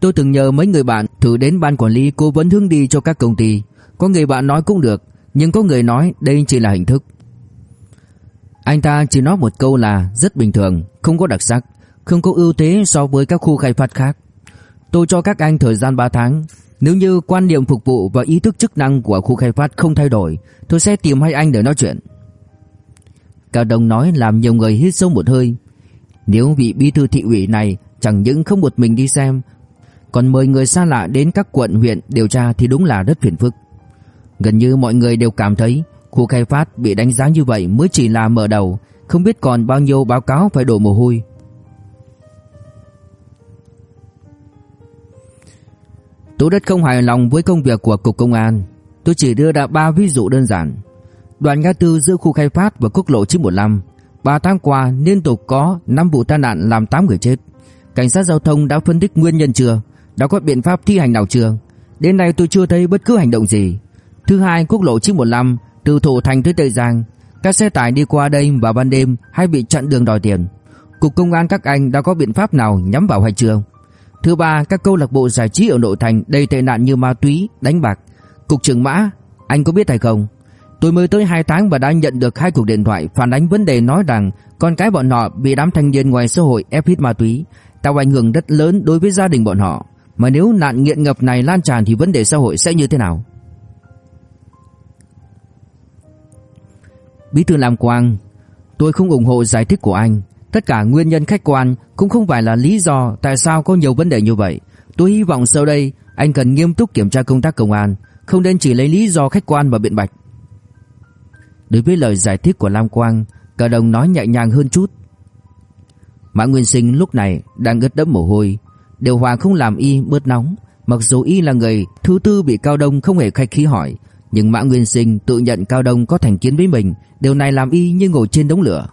[SPEAKER 1] tôi từng nhờ mấy người bạn thử đến ban quản lý cố vấn hướng đi cho các công ty. Có người bạn nói cũng được, nhưng có người nói đây chỉ là hình thức. Anh ta chỉ nói một câu là rất bình thường, không có đặc sắc, không có ưu thế so với các khu khai phát khác. Tôi cho các anh thời gian 3 tháng, nếu như quan niệm phục vụ và ý thức chức năng của khu khai phát không thay đổi, tôi sẽ tìm hai anh để nói chuyện. Cao Đông nói làm nhiều người hít sâu một hơi. Nếu vị bí thư thị ủy này chẳng những không một mình đi xem, còn mời người xa lạ đến các quận huyện điều tra thì đúng là rất phiền phức. Gần như mọi người đều cảm thấy khu khai phát bị đánh giá như vậy mới chỉ là mở đầu, không biết còn bao nhiêu báo cáo phải đổ mồ hôi. Tôi rất không hài lòng với công việc của Cục Công an. Tôi chỉ đưa ra ba ví dụ đơn giản. Đoạn ngã tư giữa khu khai phát và quốc lộ 915, 3 tháng qua liên tục có 5 vụ tai nạn làm 8 người chết. Cảnh sát giao thông đã phân tích nguyên nhân chưa? Đã có biện pháp thi hành nào chưa? Đến nay tôi chưa thấy bất cứ hành động gì. Thứ hai, quốc lộ 915 từ Thủ Thành tới Tây Giang, các xe tải đi qua đây vào ban đêm hay bị chặn đường đòi tiền. Cục công an các anh đã có biện pháp nào nhắm vào hay chưa? Thứ ba, các câu lạc bộ giải trí ở nội thành đầy tệ nạn như ma túy, đánh bạc. Cục trưởng Mã, anh có biết hay không? Tôi mới tới 2 tháng và đã nhận được hai cuộc điện thoại phản ánh vấn đề nói rằng con cái bọn họ bị đám thanh niên ngoài xã hội ép hít ma túy, tạo ảnh hưởng rất lớn đối với gia đình bọn họ. Mà nếu nạn nghiện ngập này lan tràn thì vấn đề xã hội sẽ như thế nào? Bí thư Lam Quang, tôi không ủng hộ giải thích của anh. Tất cả nguyên nhân khách quan cũng không phải là lý do tại sao có nhiều vấn đề như vậy. Tôi hy vọng sau đây anh cần nghiêm túc kiểm tra công tác công an, không nên chỉ lấy lý do khách quan mà biện bạch. Đối với lời giải thích của Lam Quang, Cả đồng nói nhẹ nhàng hơn chút. Mã Nguyên Sinh lúc này đang ướt đẫm mồ hôi, điều hòa không làm y bớt nóng, mặc dù y là người thứ tư bị Cao Đông không hề khách khí hỏi, nhưng Mã Nguyên Sinh tự nhận Cao Đông có thành kiến với mình, điều này làm y như ngồi trên đống lửa.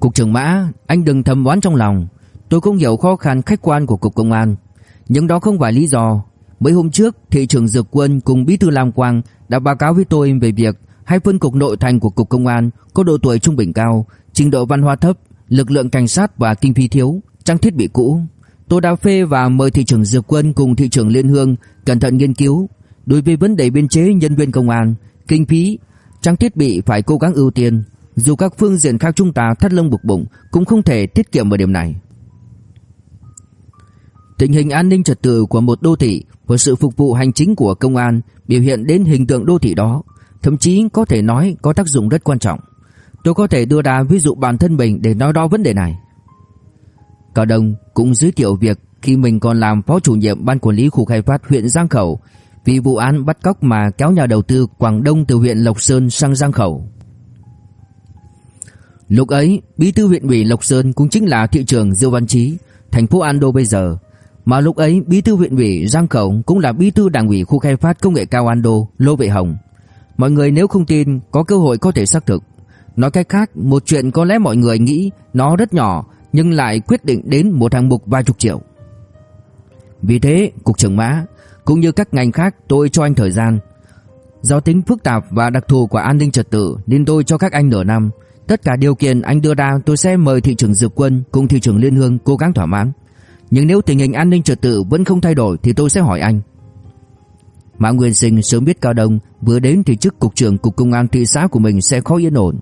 [SPEAKER 1] Cục trưởng Mã, anh đừng thầm oán trong lòng, tôi cũng hiểu khó khăn khách quan của cục công an, nhưng đó không phải lý do. Mấy hôm trước, thị trưởng Dược Quân cùng bí thư Lam Quang đã báo cáo với tôi về việc hai phân cục nội thành của cục công an có độ tuổi trung bình cao, trình độ văn hóa thấp, lực lượng cảnh sát và kinh phí thiếu, trang thiết bị cũ. Tôi đã phê và mời thị trưởng Dược Quân cùng thị trưởng Liên Hương cẩn thận nghiên cứu đối với vấn đề biên chế nhân viên công an, kinh phí, trang thiết bị phải cố gắng ưu tiên, dù các phương diện khác chúng ta thắt lưng buộc bụng cũng không thể tiết kiệm ở điểm này. Tình hình an ninh trật tự của một đô thị và sự phục vụ hành chính của công an biểu hiện đến hình tượng đô thị đó, thậm chí có thể nói có tác dụng rất quan trọng. Tôi có thể đưa ra ví dụ bản thân mình để nói đo vấn đề này. Cao Đông cũng giới thiệu việc khi mình còn làm phó chủ nhiệm ban quản lý khu khai phát huyện Giang Khẩu vì vụ án bắt cóc mà kéo nhà đầu tư Quảng Đông từ huyện Lộc Sơn sang Giang Khẩu. Lúc ấy, bí thư huyện ủy Lộc Sơn cũng chính là thị trưởng Diêu Văn Chí, thành phố An Đô bây giờ, mà lúc ấy bí thư huyện ủy Giang Khẩu cũng là bí thư đảng ủy khu khai phát công nghệ cao an đô Lô Vệ Hồng. Mọi người nếu không tin, có cơ hội có thể xác thực. Nói cách khác, một chuyện có lẽ mọi người nghĩ nó rất nhỏ nhưng lại quyết định đến một hạng mục vài chục triệu. Vì thế, cục trưởng Mã cũng như các ngành khác tôi cho anh thời gian. Do tính phức tạp và đặc thù của an ninh trật tự nên tôi cho các anh nửa năm, Tất cả điều kiện anh đưa ra tôi sẽ mời thị trưởng Dược Quân cùng thị trưởng Liên Hương cố gắng thỏa mãn. Nhưng nếu tình hình an ninh trật tự vẫn không thay đổi thì tôi sẽ hỏi anh. Mã Nguyên Sinh sớm biết Cao Đông vừa đến thì chức cục trưởng cục công an thị xã của mình sẽ khó yên ổn.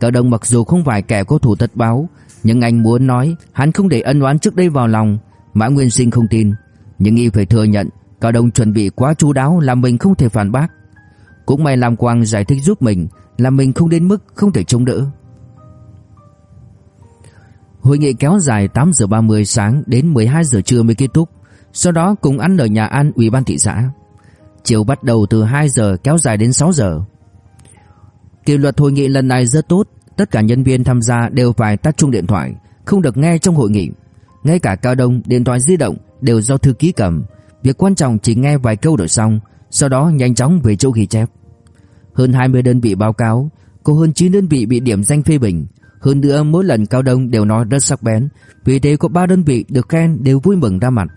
[SPEAKER 1] Cao Đông mặc dù không phải kẻ có thủ tật báo, nhưng anh muốn nói hắn không để ân oán trước đây vào lòng. Mã Nguyên Sinh không tin, nhưng y phải thừa nhận Cao Đông chuẩn bị quá chu đáo làm mình không thể phản bác. Cũng may Lam Quang giải thích giúp mình, làm mình không đến mức không thể chống đỡ. Hội nghị kéo dài 8 giờ 30 sáng đến 12 giờ trưa mới kết thúc, sau đó cùng ăn ở nhà ăn ủy ban thị xã. Chiều bắt đầu từ 2 giờ kéo dài đến 6 giờ. Kỷ luật hội nghị lần này rất tốt, tất cả nhân viên tham gia đều phải tắt chung điện thoại, không được nghe trong hội nghị. Ngay cả cao đông điện thoại di động đều do thư ký cầm, việc quan trọng chỉ nghe vài câu rồi xong, sau đó nhanh chóng về chỗ ghi chép. Hơn 20 đơn vị báo cáo, có hơn 9 đơn vị bị điểm danh phê bình, hơn nữa mỗi lần cao đông đều nói rất sắc bén, vì thế có 3 đơn vị được khen đều vui mừng ra mặt.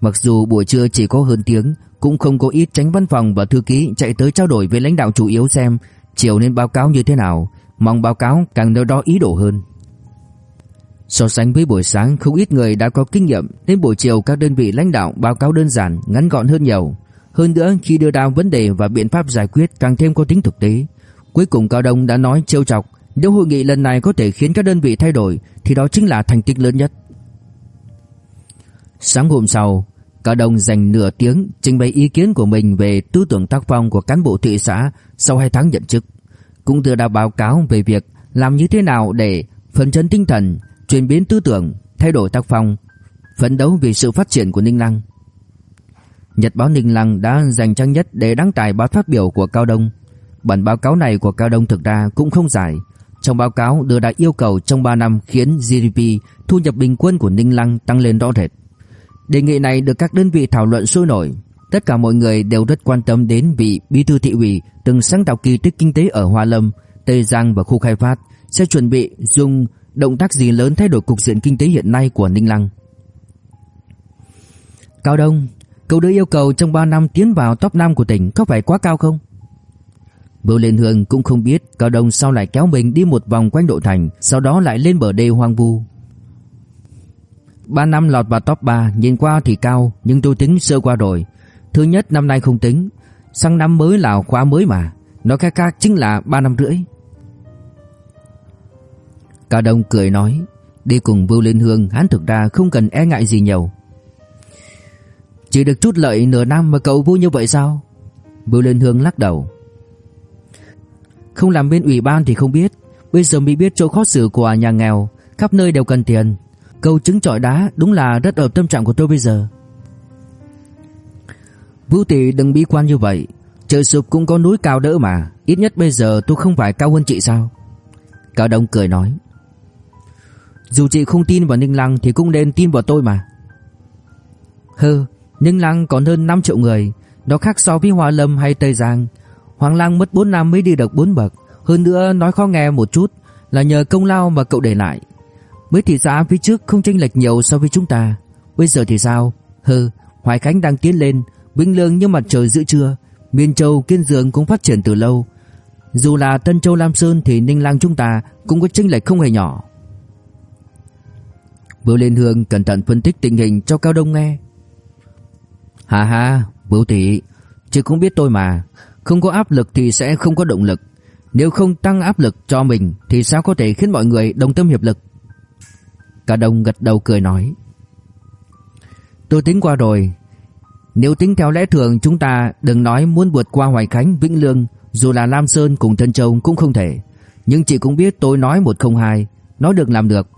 [SPEAKER 1] Mặc dù buổi trưa chỉ có hơn tiếng, cũng không có ít tránh văn phòng và thư ký chạy tới trao đổi với lãnh đạo chủ yếu xem chiều nên báo cáo như thế nào, mong báo cáo càng nêu đó ý đồ hơn. So sánh với buổi sáng không ít người đã có kinh nghiệm nên buổi chiều các đơn vị lãnh đạo báo cáo đơn giản, ngắn gọn hơn nhiều. Hơn nữa khi đưa ra vấn đề và biện pháp giải quyết càng thêm có tính thực tế. Cuối cùng Cao Đông đã nói trêu chọc, nếu hội nghị lần này có thể khiến các đơn vị thay đổi thì đó chính là thành tích lớn nhất. Sáng hôm sau, Cao Đông dành nửa tiếng trình bày ý kiến của mình về tư tưởng tác phong của cán bộ thị xã sau 2 tháng nhận chức, cũng đưa ra báo cáo về việc làm như thế nào để phấn chấn tinh thần, chuyển biến tư tưởng, thay đổi tác phong, phấn đấu vì sự phát triển của Ninh Lăng. Nhật báo Ninh Lăng đã dành trang nhất để đăng tải báo phát biểu của Cao Đông. Bản báo cáo này của Cao Đông thực ra cũng không dài. Trong báo cáo đưa ra yêu cầu trong 3 năm khiến GDP, thu nhập bình quân của Ninh Lăng tăng lên rõ rệt. Đề nghị này được các đơn vị thảo luận sôi nổi. Tất cả mọi người đều rất quan tâm đến vị bí thư thị ủy từng sáng tạo kỳ tích kinh tế ở Hoa Lâm, Tây Giang và khu khai phát sẽ chuẩn bị dùng động tác gì lớn thay đổi cục diện kinh tế hiện nay của Ninh Lăng. Cao Đông, cậu đưa yêu cầu trong 3 năm tiến vào top 5 của tỉnh có phải quá cao không? Bưu Liên Hương cũng không biết Cao Đông sao lại kéo mình đi một vòng quanh độ thành, sau đó lại lên bờ đê hoang vu. 3 năm lọt vào top 3 Nhìn qua thì cao Nhưng tôi tính sơ qua rồi Thứ nhất năm nay không tính Sang năm mới là khóa mới mà Nói khác khác chính là 3 năm rưỡi Cả Đông cười nói Đi cùng Vưu Liên Hương Hắn thực ra không cần e ngại gì nhiều Chỉ được chút lợi nửa năm mà cậu vui như vậy sao Vưu Liên Hương lắc đầu Không làm bên ủy ban thì không biết Bây giờ mới biết chỗ khó xử của nhà nghèo Khắp nơi đều cần tiền Câu trứng trọi đá đúng là rất hợp tâm trạng của tôi bây giờ. Vưu tỷ đừng bi quan như vậy, trời sụp cũng có núi cao đỡ mà, ít nhất bây giờ tôi không phải cao hơn chị sao? Cao Đông cười nói. Dù chị không tin vào Ninh Lăng thì cũng nên tin vào tôi mà. Hừ, Ninh Lăng còn hơn 5 triệu người, nó khác so với Hoa Lâm hay Tây Giang. Hoàng Lăng mất 4 năm mới đi được 4 bậc, hơn nữa nói khó nghe một chút là nhờ công lao mà cậu để lại. Mới thị xã phía trước không chênh lệch nhiều so với chúng ta Bây giờ thì sao Hừ Hoài Khánh đang tiến lên Vĩnh Lương như mặt trời giữa trưa Miền Châu Kiên Dương cũng phát triển từ lâu Dù là Tân Châu Lam Sơn Thì Ninh Lang chúng ta cũng có chênh lệch không hề nhỏ Vưu Liên Hương cẩn thận phân tích tình hình cho Cao Đông nghe. Hà hà Vưu tỷ Chị cũng biết tôi mà. Không có áp lực thì sẽ không có động lực. Nếu không tăng áp lực cho mình Thì sao có thể khiến mọi người đồng tâm hiệp lực? Cả đông gật đầu cười nói. Tôi tính qua rồi. Nếu tính theo lẽ thường chúng ta đừng nói muốn vượt qua Hoài Khánh, Vĩnh Lương Dù là Lam Sơn cùng Tân Châu cũng không thể. Nhưng chị cũng biết tôi nói một không hai Nói được làm được.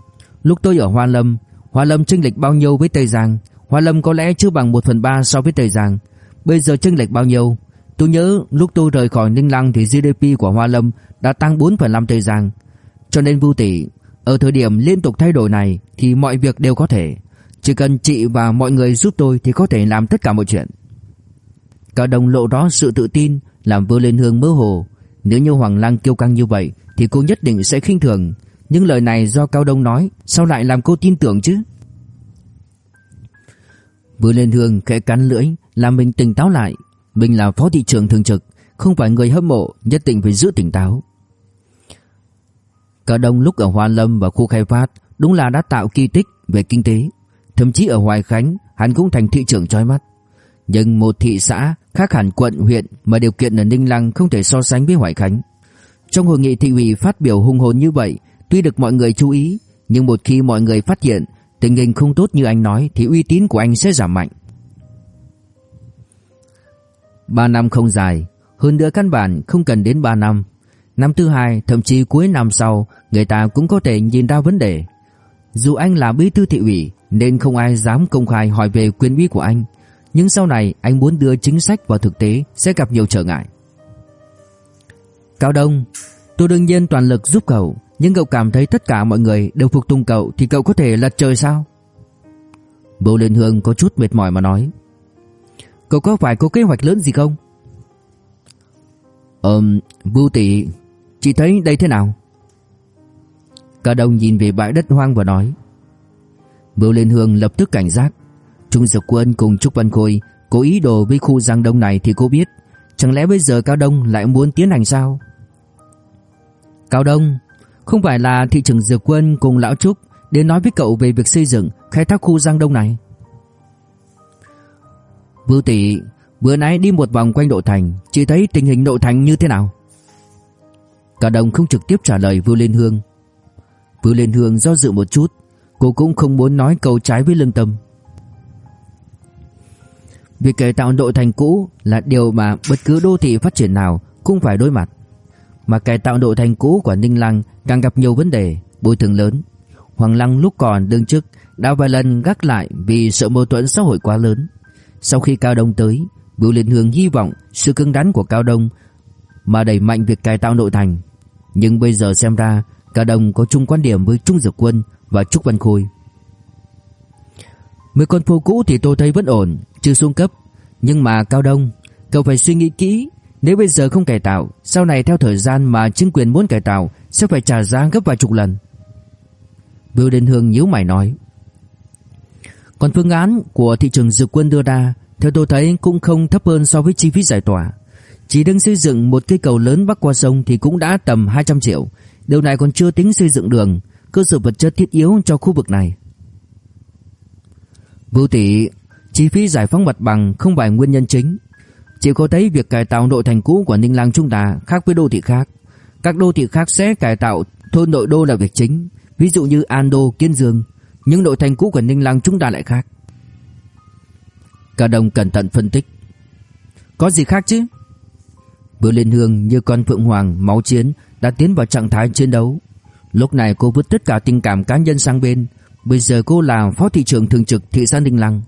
[SPEAKER 1] Lúc tôi ở Hoa Lâm Hoa Lâm chênh lệch bao nhiêu với Tây Giang Hoa Lâm có lẽ chưa bằng 1 phần 3 so với Tây Giang Bây giờ chênh lệch bao nhiêu Tôi nhớ, lúc tôi rời khỏi Ninh Lăng Thì GDP của Hoa Lâm đã tăng 4 phần 5 Tây Giang Cho nên Vu tỷ ở thời điểm liên tục thay đổi này thì mọi việc đều có thể. Chỉ cần chị và mọi người giúp tôi thì có thể làm tất cả mọi chuyện. Cả đồng lộ đó sự tự tin làm Vơ Lên Hương mơ hồ. Nếu như Hoàng Lăng kiêu căng như vậy thì cô nhất định sẽ khinh thường. Nhưng lời này do Cao Đông nói sao lại làm cô tin tưởng chứ? Vừa lên hương khẽ cắn lưỡi làm mình tỉnh táo lại. Mình là phó thị trưởng thường trực, không phải người hâm mộ, nhất định phải giữ tỉnh táo. Cao Đông lúc ở Hoa Lâm và khu khai phát đúng là đã tạo kỳ tích về kinh tế. Thậm chí ở Hoài Khánh, hắn cũng thành thị trưởng trói mắt. Nhưng một thị xã khác hẳn quận huyện mà điều kiện ở Ninh Lăng không thể so sánh với Hoài Khánh. Trong hội nghị thị ủy phát biểu hung hồn như vậy, tuy được mọi người chú ý, nhưng một khi mọi người phát hiện tình hình không tốt như anh nói thì uy tín của anh sẽ giảm mạnh. 3 năm không dài, hơn nữa căn bản không cần đến 3 năm. Năm thứ hai, thậm chí cuối năm sau, người ta cũng có thể nhìn ra vấn đề. Dù anh là bí thư thị ủy nên không ai dám công khai hỏi về quyền uy của anh, nhưng sau này anh muốn đưa chính sách vào thực tế sẽ gặp nhiều trở ngại. Cao Đông, tôi đương nhiên toàn lực giúp cậu, nhưng cậu cảm thấy tất cả mọi người đều phục tùng cậu thì cậu có thể lật trời sao? Bố Liên Hương có chút mệt mỏi mà nói. Cậu có phải có kế hoạch lớn gì không? Ờm, Bưu tỷ, chị thấy đây thế nào? Cao Đông nhìn về bãi đất hoang và nói. Bưu Liên Hương lập tức cảnh giác. Trung Dực Quân cùng Trúc Văn Khôi có ý đồ với khu Giang Đông này thì cô biết. Chẳng lẽ bây giờ Cao Đông lại muốn tiến hành sao? Cao Đông, không phải là thị trưởng Dược Quân cùng Lão Trúc đến nói với cậu về việc xây dựng, khai thác khu Giang Đông này. Vưu tỷ, vừa nãy đi một vòng quanh nội thành, chỉ thấy tình hình nội thành như thế nào? Cả đồng không trực tiếp trả lời Vưu Liên Hương. Vưu Liên Hương do dự một chút, cô cũng không muốn nói câu trái với lương tâm. Việc cải tạo nội thành cũ là điều mà bất cứ đô thị phát triển nào cũng phải đối mặt. Mà cải tạo nội thành cũ của Ninh Lăng càng gặp nhiều vấn đề, bồi thường lớn. Hoàng Lăng lúc còn đương chức đã vài lần gác lại vì sợ mâu thuẫn xã hội quá lớn. Sau khi Cao Đông tới, Bưu Liên Hương hy vọng sự cứng rắn của Cao Đông mà đẩy mạnh việc cải tạo nội thành. Nhưng bây giờ xem ra, Cao Đông có chung quan điểm với Trung Dược Quân và Trúc Văn Khôi. Mấy con phố cũ thì tôi thấy vẫn ổn, chưa xuống cấp, nhưng mà Cao Đông, cậu phải suy nghĩ kỹ, nếu bây giờ không cải tạo, sau này theo thời gian mà chính quyền muốn cải tạo sẽ phải trả giá gấp vài chục lần. Bưu Đình Hương nhíu mày nói. Còn phương án của thị trường dược quân đưa ra, theo tôi thấy cũng không thấp hơn so với chi phí giải tỏa. Chỉ đứng xây dựng một cây cầu lớn bắc qua sông thì cũng đã tầm 200 triệu. Điều này còn chưa tính xây dựng đường, cơ sở vật chất thiết yếu cho khu vực này. Vũ tỷ, chi phí giải phóng mặt bằng không phải nguyên nhân chính. Chỉ có thấy việc cải tạo nội thành cũ của Ninh Lăng chúng ta khác với đô thị khác. Các đô thị khác sẽ cải tạo thôn nội đô là việc chính, ví dụ như An Đô, Kiên Dương. Nhưng nội thành cũ của Ninh Lăng chúng ta lại khác. Cả đồng cẩn thận phân tích. Có gì khác chứ? Vừa lên hương như con phượng hoàng máu chiến đã tiến vào trạng thái chiến đấu. Lúc này cô vứt tất cả tình cảm cá nhân sang bên. Bây giờ cô là phó thị trưởng thường trực thị xã Ninh Lăng.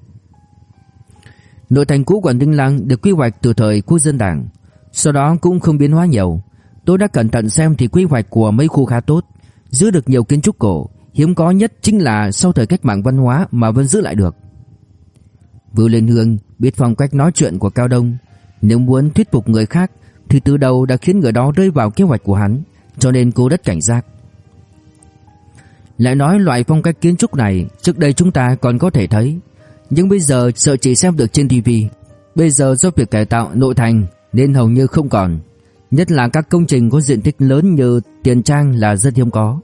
[SPEAKER 1] Nội thành cũ của Ninh Lăng được quy hoạch từ thời quốc dân đảng. Sau đó cũng không biến hóa nhiều. Tôi đã cẩn thận xem thì quy hoạch của mấy khu khá tốt. Giữ được nhiều kiến trúc cổ. Hiếm có nhất chính là sau thời cách mạng văn hóa mà vẫn giữ lại được. Vưu Liên Hương biết phong cách nói chuyện của Cao Đông. Nếu muốn thuyết phục người khác, thì từ đầu đã khiến người đó rơi vào kế hoạch của hắn. Cho nên cô rất cảnh giác. Lại nói loại phong cách kiến trúc này, trước đây chúng ta còn có thể thấy. Nhưng bây giờ sợ chỉ xem được trên TV. Bây giờ do việc cải tạo nội thành nên hầu như không còn. Nhất là các công trình có diện tích lớn như Tiền Trang là rất hiếm có.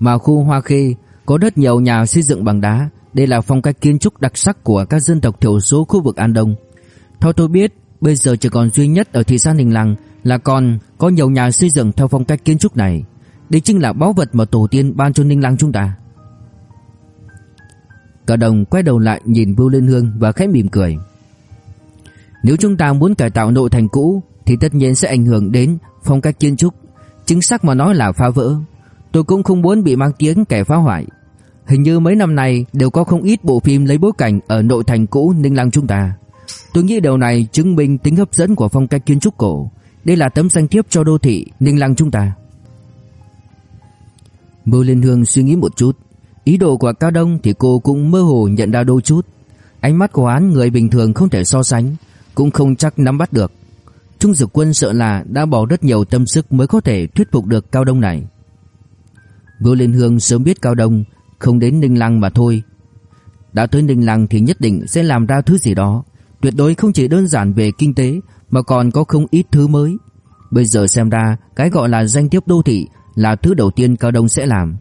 [SPEAKER 1] Mà khu Hoa Khê có rất nhiều nhà xây dựng bằng đá. Đây là phong cách kiến trúc đặc sắc của các dân tộc thiểu số khu vực An Đông. Theo tôi biết, bây giờ chỉ còn duy nhất ở thị xã Ninh Lăng là còn có nhiều nhà xây dựng theo phong cách kiến trúc này. Đây chính là báu vật mà tổ tiên ban cho Ninh Lăng chúng ta. Cả đồng quay đầu lại nhìn Vưu Liên Hương và khẽ mỉm cười. Nếu chúng ta muốn cải tạo nội thành cũ thì tất nhiên sẽ ảnh hưởng đến phong cách kiến trúc, chính xác mà nói là phá vỡ. Tôi cũng không muốn bị mang tiếng kẻ phá hoại. Hình như mấy năm nay đều có không ít bộ phim lấy bối cảnh ở nội thành cũ Ninh Lăng chúng ta. Tôi nghĩ điều này chứng minh tính hấp dẫn của phong cách kiến trúc cổ. Đây là tấm danh thiếp cho đô thị Ninh Lăng chúng ta. Mưu Liên Hương suy nghĩ một chút, ý đồ của Cao Đông thì cô cũng mơ hồ nhận ra đôi chút. Ánh mắt của hắn người bình thường không thể so sánh, cũng không chắc nắm bắt được. Trung Dực Quân sợ là đã bỏ rất nhiều tâm sức mới có thể thuyết phục được Cao Đông này. Vô Liên Hương sớm biết Cao Đông không đến Ninh Lăng mà thôi. Đã tới Ninh Lăng thì nhất định sẽ làm ra thứ gì đó, tuyệt đối không chỉ đơn giản về kinh tế mà còn có không ít thứ mới. Bây giờ xem ra, cái gọi là danh thiếp đô thị là thứ đầu tiên Cao Đông sẽ làm.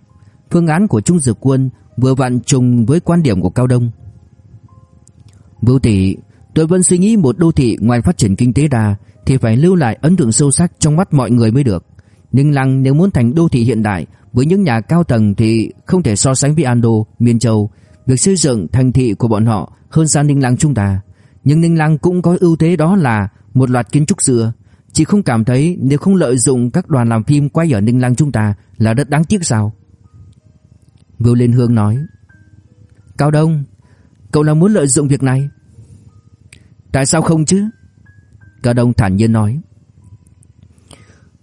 [SPEAKER 1] Phương án của Trung Dực Quân vừa vặn trùng với quan điểm của Cao Đông. Vũ tỷ, tôi vẫn suy nghĩ một đô thị ngoài phát triển kinh tế ra thì phải lưu lại ấn tượng sâu sắc trong mắt mọi người mới được. Ninh Lăng nếu muốn thành đô thị hiện đại với những nhà cao tầng thì không thể so sánh với Ando, Miên Châu. Việc xây dựng thành thị của bọn họ hơn xa Ninh Lăng chúng ta. Nhưng Ninh Lăng cũng có ưu thế đó là một loạt kiến trúc xưa. Chỉ không cảm thấy nếu không lợi dụng các đoàn làm phim quay ở Ninh Lăng chúng ta là rất đáng tiếc sao? Vưu Liên Hương nói. Cao Đông, cậu là muốn lợi dụng việc này? Tại sao không chứ? Cao Đông thản nhiên nói.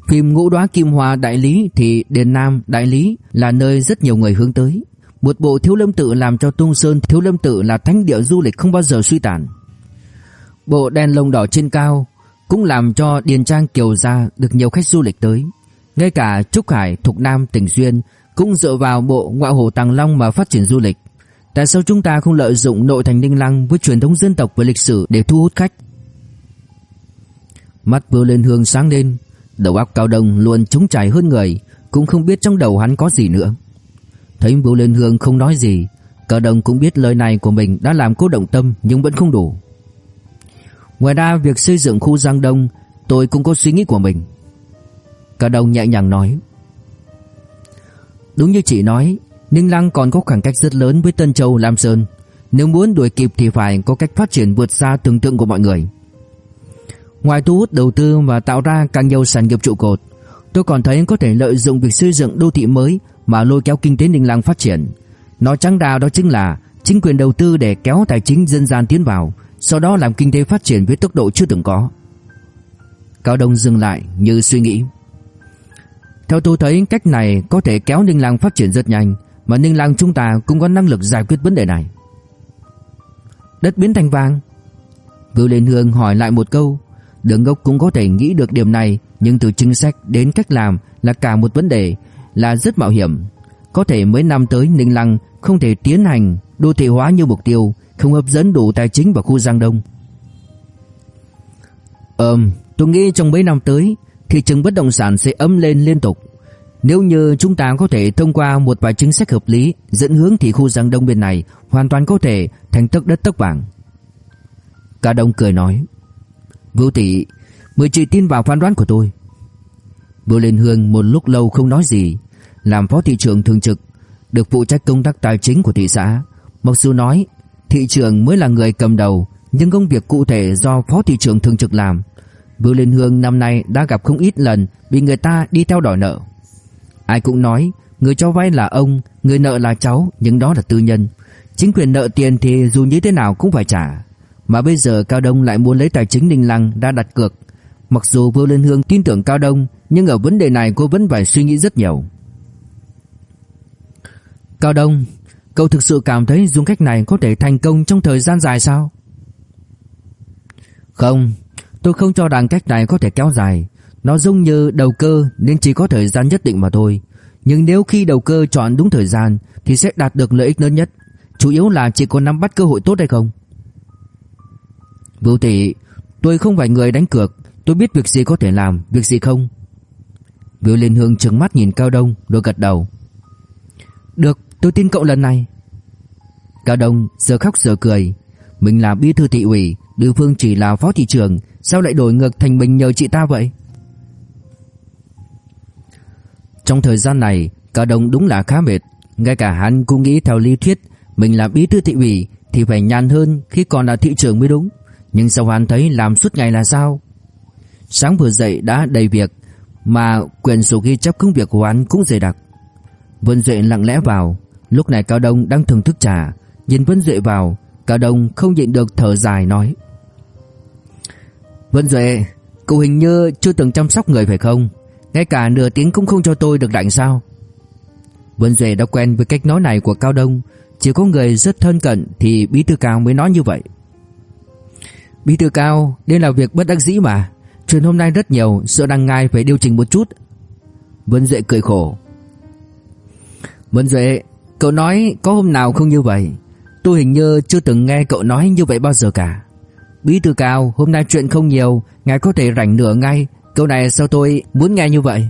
[SPEAKER 1] Phim Ngũ đoá Kim hòa đại lý thì Đền Nam đại lý là nơi rất nhiều người hướng tới. Một bộ Thiếu Lâm Tự làm cho Tung Sơn Thiếu Lâm Tự là thánh địa du lịch không bao giờ suy tàn. Bộ đèn lồng đỏ trên cao cũng làm cho Điền Trang Kiều Gia được nhiều khách du lịch tới. Ngay cả Trúc Hải, Thục Nam, Tỉnh Xuyên cũng dựa vào bộ ngoại hồ Tàng Long mà phát triển du lịch. Tại sao chúng ta không lợi dụng nội thành Ninh Lăng với truyền thống dân tộc và lịch sử để thu hút khách? Mắt vừa lên hương sáng lên, đầu óc Cao Đông luôn trống trải hơn người, cũng không biết trong đầu hắn có gì nữa. Thấy Bưu Lên Hương không nói gì, Cao Đông cũng biết lời này của mình đã làm cô động tâm nhưng vẫn không đủ. Ngoài ra việc xây dựng khu Giang Đông, tôi cũng có suy nghĩ của mình. Cao Đông nhẹ nhàng nói. Đúng như chị nói, Ninh Lăng còn có khoảng cách rất lớn với Tân Châu, Lam Sơn. Nếu muốn đuổi kịp thì phải có cách phát triển vượt xa tưởng tượng của mọi người. Ngoài thu hút đầu tư và tạo ra càng nhiều sản nghiệp trụ cột, tôi còn thấy có thể lợi dụng việc xây dựng đô thị mới mà lôi kéo kinh tế Ninh Lăng phát triển. Nói trắng ra đó chính là chính quyền đầu tư để kéo tài chính dân gian tiến vào, sau đó làm kinh tế phát triển với tốc độ chưa từng có. Cao Đông dừng lại như suy nghĩ. Theo tôi thấy cách này có thể kéo Ninh Lăng phát triển rất nhanh, mà Ninh Lăng chúng ta cũng có năng lực giải quyết vấn đề này. Đất biến thành vàng. Vưu Liên Hương hỏi lại một câu, Đường Ngốc cũng có thể nghĩ được điểm này, nhưng từ chính sách đến cách làm là cả một vấn đề, là rất mạo hiểm. Có thể mấy năm tới Ninh Lăng không thể tiến hành đô thị hóa như mục tiêu, không hấp dẫn đủ tài chính vào khu Giang Đông. Ừm, tôi nghĩ trong mấy năm tới, thị trường bất động sản sẽ ấm lên liên tục. Nếu như chúng ta có thể thông qua một vài chính sách hợp lý dẫn hướng thì khu Giang Đông bên này hoàn toàn có thể thành tấc đất tấc vàng. Cả Đông cười nói. Vũ tỷ, mời chị tin vào phán đoán của tôi. Vũ Liên Hương một lúc lâu không nói gì, làm phó thị trưởng thường trực, được phụ trách công tác tài chính của thị xã. Mặc dù nói thị trưởng mới là người cầm đầu, nhưng công việc cụ thể do phó thị trưởng thường trực làm. Vũ Liên Hương năm nay đã gặp không ít lần bị người ta đi theo đòi nợ. Ai cũng nói người cho vay là ông, người nợ là cháu, nhưng đó là tư nhân. Chính quyền nợ tiền thì dù như thế nào cũng phải trả. Mà bây giờ Cao Đông lại muốn lấy tài chính Ninh Lăng đã đặt cược. Mặc dù Vô Liên Hương tin tưởng Cao Đông, nhưng ở vấn đề này cô vẫn phải suy nghĩ rất nhiều. Cao Đông, cậu thực sự cảm thấy dùng cách này có thể thành công trong thời gian dài sao? Không, tôi không cho rằng cách này có thể kéo dài. Nó giống như đầu cơ nên chỉ có thời gian nhất định mà thôi. Nhưng nếu khi đầu cơ chọn đúng thời gian thì sẽ đạt được lợi ích lớn nhất. Chủ yếu là chỉ có nắm bắt cơ hội tốt hay không. Vũ tỷ, tôi không phải người đánh cược, tôi biết việc gì có thể làm, việc gì không. Vũ Liên Hương trừng mắt nhìn Cao Đông rồi gật đầu. Được, tôi tin cậu lần này. Cao Đông giờ khóc giờ cười, mình là bí thư thị ủy, đối phương chỉ là phó thị trưởng, sao lại đổi ngược thành mình nhờ chị ta vậy? Trong thời gian này, Cao Đông đúng là khá mệt, ngay cả hắn cũng nghĩ theo lý thuyết mình là bí thư thị ủy thì phải nhàn hơn khi còn là thị trưởng mới đúng. Nhưng sao hắn thấy làm suốt ngày là sao? Sáng vừa dậy đã đầy việc Mà quyền sổ ghi chép công việc của hắn cũng dày đặc. Vân Duệ lặng lẽ vào. Lúc này Cao Đông đang thưởng thức trà. Nhìn Vân Duệ vào Cao Đông không nhịn được thở dài nói. Vân Duệ Cậu hình như chưa từng chăm sóc người phải không Ngay cả nửa tiếng cũng không cho tôi được lạnh sao Vân Duệ đã quen với cách nói này của Cao Đông Chỉ có người rất thân cận Thì Bí Thư Cao mới nói như vậy Bí thư cao, đây là việc bất đắc dĩ mà. Chuyện hôm nay rất nhiều, sợ đăng ngài phải điều chỉnh một chút. Vân Duệ cười khổ. Vân Duệ, cậu nói có hôm nào không như vậy? Tôi hình như chưa từng nghe cậu nói như vậy bao giờ cả. Bí thư cao, hôm nay chuyện không nhiều, ngài có thể rảnh nửa ngay. Câu này sao tôi muốn nghe như vậy?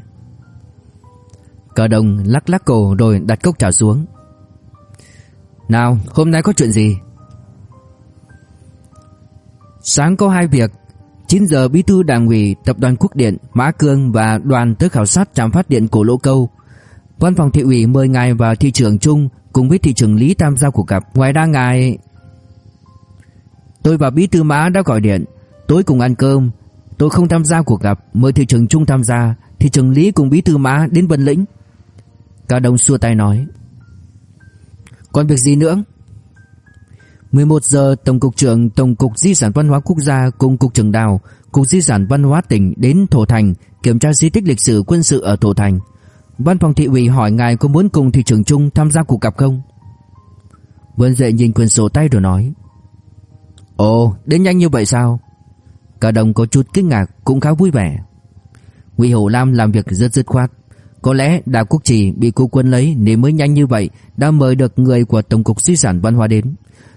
[SPEAKER 1] Cờ đồng lắc lắc cổ rồi đặt cốc trà xuống. Nào, hôm nay có chuyện gì? Sáng có hai việc 9 giờ bí thư đảng ủy tập đoàn Quốc điện Mã Cương và đoàn tới khảo sát trạm phát điện cổ Lỗ Câu. Văn phòng thị ủy mời ngài và thị trưởng Trung cùng với thị trưởng Lý tham gia cuộc gặp. Ngoài ra ngài Tôi và bí thư Mã đã gọi điện, tối cùng ăn cơm. Tôi không tham gia cuộc gặp, mời thị trưởng Trung tham gia, thị trưởng Lý cùng bí thư Mã đến Vân Lĩnh. Cao Đông xua tay nói. Còn việc gì nữa? 11 giờ Tổng cục trưởng Tổng cục Di sản Văn hóa Quốc gia cùng Cục trưởng Đào, Cục Di sản Văn hóa tỉnh đến Thổ Thành kiểm tra di tích lịch sử quân sự ở Thổ Thành. Văn phòng thị ủy hỏi ngài có muốn cùng thị trưởng Trung tham gia cuộc gặp không? Vân Duệ nhìn quyển sổ tay rồi nói. Ồ, đến nhanh như vậy sao? Cả đồng có chút kinh ngạc cũng khá vui vẻ. Ngụy Hổ Lam làm việc rất dứt khoát. Có lẽ Đào Quốc Trì bị cô quân lấy nên mới nhanh như vậy đã mời được người của Tổng cục Di sản Văn hóa đến.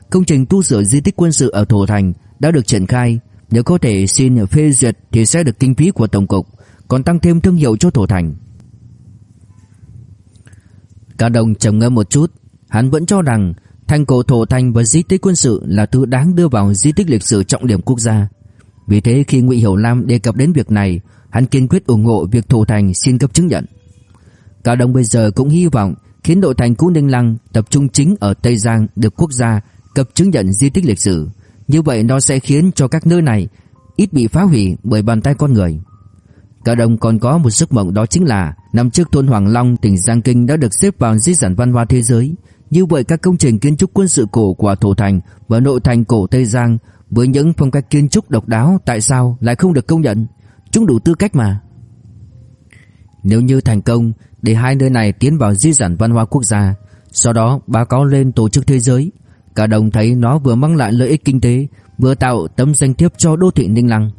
[SPEAKER 1] Công trình tu sửa di tích quân sự ở Thổ Thành đã được triển khai, nếu có thể xin phê duyệt thì sẽ được kinh phí của tổng cục, còn tăng thêm thương hiệu cho Thổ Thành. Cả đồng trầm ngâm một chút, hắn vẫn cho rằng thành cổ Thổ Thành và di tích quân sự là thứ đáng đưa vào di tích lịch sử trọng điểm quốc gia. Vì thế khi Ngụy Hiểu Lam đề cập đến việc này, hắn kiên quyết ủng hộ việc Thổ Thành xin cấp chứng nhận. Cao Đông bây giờ cũng hy vọng khiến đội thành Cú Ninh Lăng tập trung chính ở Tây Giang được quốc gia cấp chứng nhận di tích lịch sử. Như vậy nó sẽ khiến cho các nơi này ít bị phá hủy bởi bàn tay con người. Cao Đông còn có một giấc mộng đó chính là năm trước thôn Hoàng Long, tỉnh Giang Kinh đã được xếp vào di sản văn hóa thế giới. Như vậy các công trình kiến trúc quân sự cổ của Thổ Thành và nội thành cổ Tây Giang với những phong cách kiến trúc độc đáo tại sao lại không được công nhận? Chúng đủ tư cách mà. Nếu như thành công để hai nơi này tiến vào di sản văn hóa quốc gia, sau đó báo cáo lên tổ chức thế giới, Cả đồng thấy nó vừa mang lại lợi ích kinh tế Vừa tạo tấm danh thiếp cho đô thị Ninh Lăng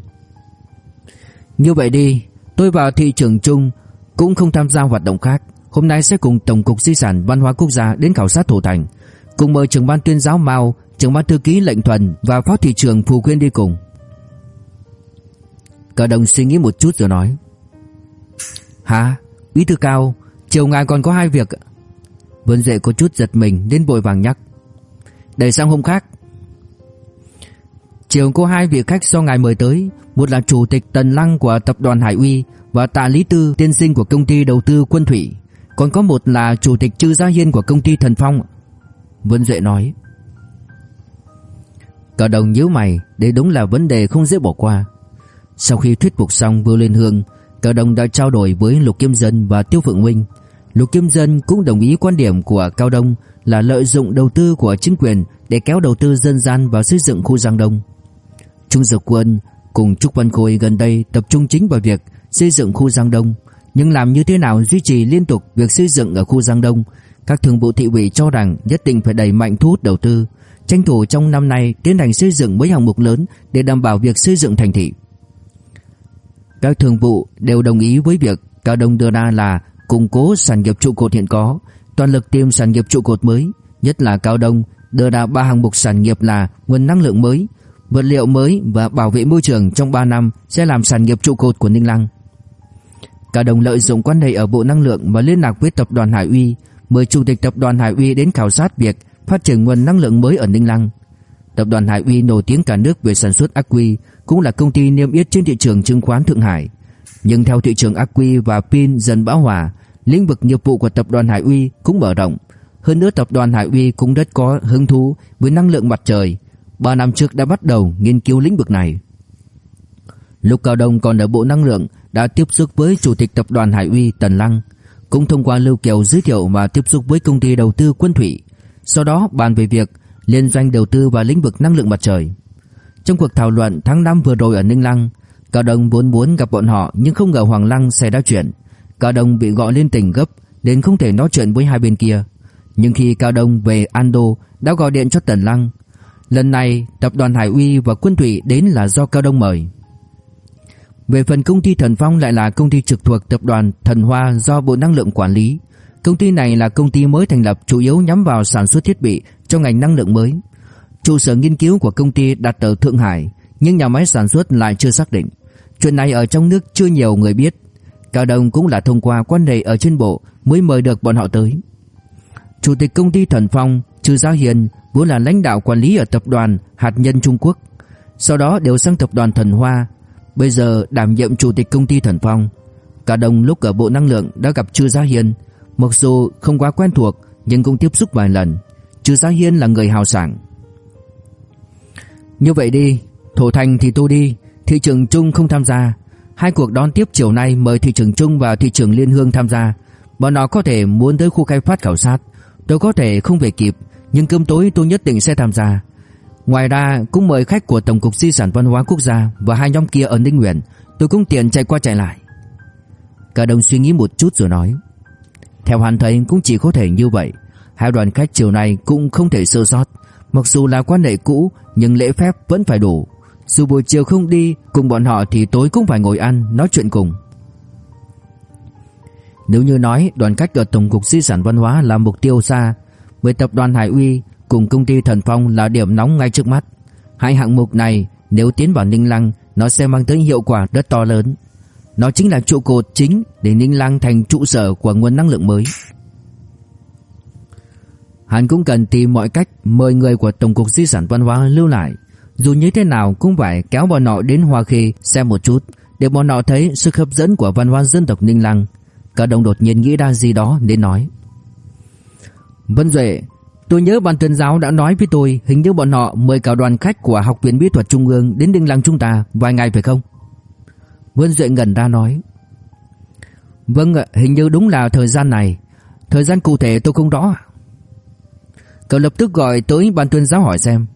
[SPEAKER 1] Như vậy đi Tôi vào thị trường chung Cũng không tham gia hoạt động khác Hôm nay sẽ cùng Tổng cục Di sản Văn hóa Quốc gia Đến khảo sát Thổ Thành. Cùng mời trưởng ban tuyên giáo Mao, Trưởng ban thư ký lệnh thuần Và phó thị trưởng Phù Quyên đi cùng. Cả đồng suy nghĩ một chút rồi nói. Hả? Bí thư cao, Chiều ngài còn có hai việc. Vân Dệ có chút giật mình nên vội vàng nhắc. Để sang hôm khác. Chiều có hai vị khách do ngài mời tới. Một là chủ tịch Tần Lăng của tập đoàn Hải Uy Và tạ Lý Tư, tiên sinh của công ty đầu tư Quân Thủy. Còn có một là chủ tịch Trư Gia Hiên của công ty Thần Phong. Vân Duệ nói. Cả đồng nhíu mày Đây đúng là vấn đề không dễ bỏ qua. Sau khi thuyết phục xong Vưu Liên Hương Cả đồng đã trao đổi với Lục Kim Dân và Tiêu Phượng Huynh. Lục Kim Dân cũng đồng ý quan điểm của Cao Đông là lợi dụng đầu tư của chính quyền để kéo đầu tư dân gian vào xây dựng khu Giang Đông. Trung Dược Quân cùng Trúc Văn Khôi gần đây tập trung chính vào việc xây dựng khu Giang Đông, nhưng làm như thế nào duy trì liên tục việc xây dựng ở khu Giang Đông, các thường vụ thị ủy cho rằng nhất định phải đẩy mạnh thu hút đầu tư, tranh thủ trong năm nay tiến hành xây dựng mấy hạng mục lớn để đảm bảo việc xây dựng thành thị. Các thường vụ đều đồng ý với việc Cao Đông đưa ra là củng cố sản nghiệp trụ cột hiện có, toàn lực tìm sản nghiệp trụ cột mới, nhất là Cao Đông đưa ra ba hạng mục sản nghiệp là nguồn năng lượng mới, vật liệu mới và bảo vệ môi trường trong 3 năm sẽ làm sản nghiệp trụ cột của Ninh Lăng cả đồng lợi dụng quan hệ ở Bộ Năng lượng và liên lạc với tập đoàn Hải Uy, mời chủ tịch tập đoàn Hải Uy đến khảo sát việc phát triển nguồn năng lượng mới ở Ninh Lăng. Tập đoàn Hải Uy nổi tiếng cả nước về sản xuất ắc quy, cũng là công ty niêm yết trên thị trường chứng khoán Thượng Hải. Nhưng theo thị trường ắc quy và pin dần bão hòa, lĩnh vực nghiệp vụ của tập đoàn Hải Uy cũng mở rộng. Hơn nữa tập đoàn Hải Uy cũng rất có hứng thú với năng lượng mặt trời. 3 năm trước đã bắt đầu nghiên cứu lĩnh vực này. Lúc Cao Đông còn ở Bộ Năng lượng đã tiếp xúc với Chủ tịch tập đoàn Hải Uy Tần Lăng, cũng thông qua Lưu Kiều giới thiệu và tiếp xúc với công ty đầu tư Quân Thủy. Sau đó bàn về việc liên doanh đầu tư vào lĩnh vực năng lượng mặt trời. Trong cuộc thảo luận tháng 5 vừa rồi ở Ninh Lăng, Cao Đông vốn muốn gặp bọn họ nhưng không ngờ Hoàng Lăng xảy ra chuyện. Cao Đông bị gọi lên tỉnh gấp nên không thể nói chuyện với hai bên kia. Nhưng khi Cao Đông về Ando đã gọi điện cho Tần Lăng. Lần này tập đoàn Hải Uy và Quân Thủy đến là do Cao Đông mời. Về phần công ty Thần Phong lại là công ty trực thuộc tập đoàn Thần Hoa do Bộ Năng lượng quản lý. Công ty này là công ty mới thành lập chủ yếu nhắm vào sản xuất thiết bị cho ngành năng lượng mới. Trụ sở nghiên cứu của công ty đặt ở Thượng Hải, nhưng nhà máy sản xuất lại chưa xác định. Chuyện này ở trong nước chưa nhiều người biết. Cao Đông cũng là thông qua quan hệ ở trên bộ mới mời được bọn họ tới. Chủ tịch công ty Thần Phong, Trư Gia Hiền vốn là lãnh đạo quản lý ở tập đoàn hạt nhân Trung Quốc, sau đó đều sang tập đoàn Thần Hoa, bây giờ đảm nhiệm chủ tịch công ty Thần Phong. cả đồng lúc ở Bộ Năng lượng đã gặp Trư Gia Hiền, mặc dù không quá quen thuộc nhưng cũng tiếp xúc vài lần. Trư Gia Hiên là người hào sảng. Như vậy đi, Thổ Thành thì tôi đi, thị trường Trung không tham gia. Hai cuộc đón tiếp chiều nay mời thị trường Trung và thị trường Liên Hương tham gia. Bọn họ có thể muốn tới khu khai phát khảo sát. Tôi có thể không về kịp, nhưng cơm tối tôi nhất định sẽ tham gia. Ngoài ra cũng mời khách của Tổng cục Di sản Văn hóa Quốc gia và hai nhóm kia ở Ninh Nguyễn. Tôi cũng tiện chạy qua chạy lại. Cả đồng suy nghĩ một chút rồi nói. Theo hắn thấy cũng chỉ có thể như vậy. Hai đoàn khách chiều nay cũng không thể sơ sót. Mặc dù là quan hệ cũ nhưng lễ phép vẫn phải đủ. Dù buổi chiều không đi cùng bọn họ thì tối cũng phải ngồi ăn, nói chuyện cùng. Nếu như nói đoàn khách ở Tổng cục Di sản Văn hóa là mục tiêu xa, với tập đoàn Hải Uy cùng công ty Thần Phong là điểm nóng ngay trước mắt. Hai hạng mục này nếu tiến vào Ninh Lăng, nó sẽ mang tới hiệu quả rất to lớn. Nó chính là trụ cột chính để Ninh Lăng thành trụ sở của nguồn năng lượng mới. Hắn cũng cần tìm mọi cách mời người của Tổng cục Di sản Văn hóa lưu lại. Dù như thế nào cũng phải kéo bọn họ đến Hoa Khê xem một chút để bọn họ thấy sức hấp dẫn của văn hóa dân tộc Ninh Lăng. Cả đồng đột nhiên nghĩ ra gì đó nên nói. Vân Duệ, tôi nhớ ban tuyên giáo đã nói với tôi hình như bọn họ mời cả đoàn khách của Học viện Mỹ thuật Trung ương đến đình Lăng chúng ta vài ngày phải không? Vân Duệ ngẩn ra nói. Vâng ạ, hình như đúng là thời gian này. Thời gian cụ thể tôi không rõ. Cậu lập tức gọi tới ban tuyên giáo hỏi xem.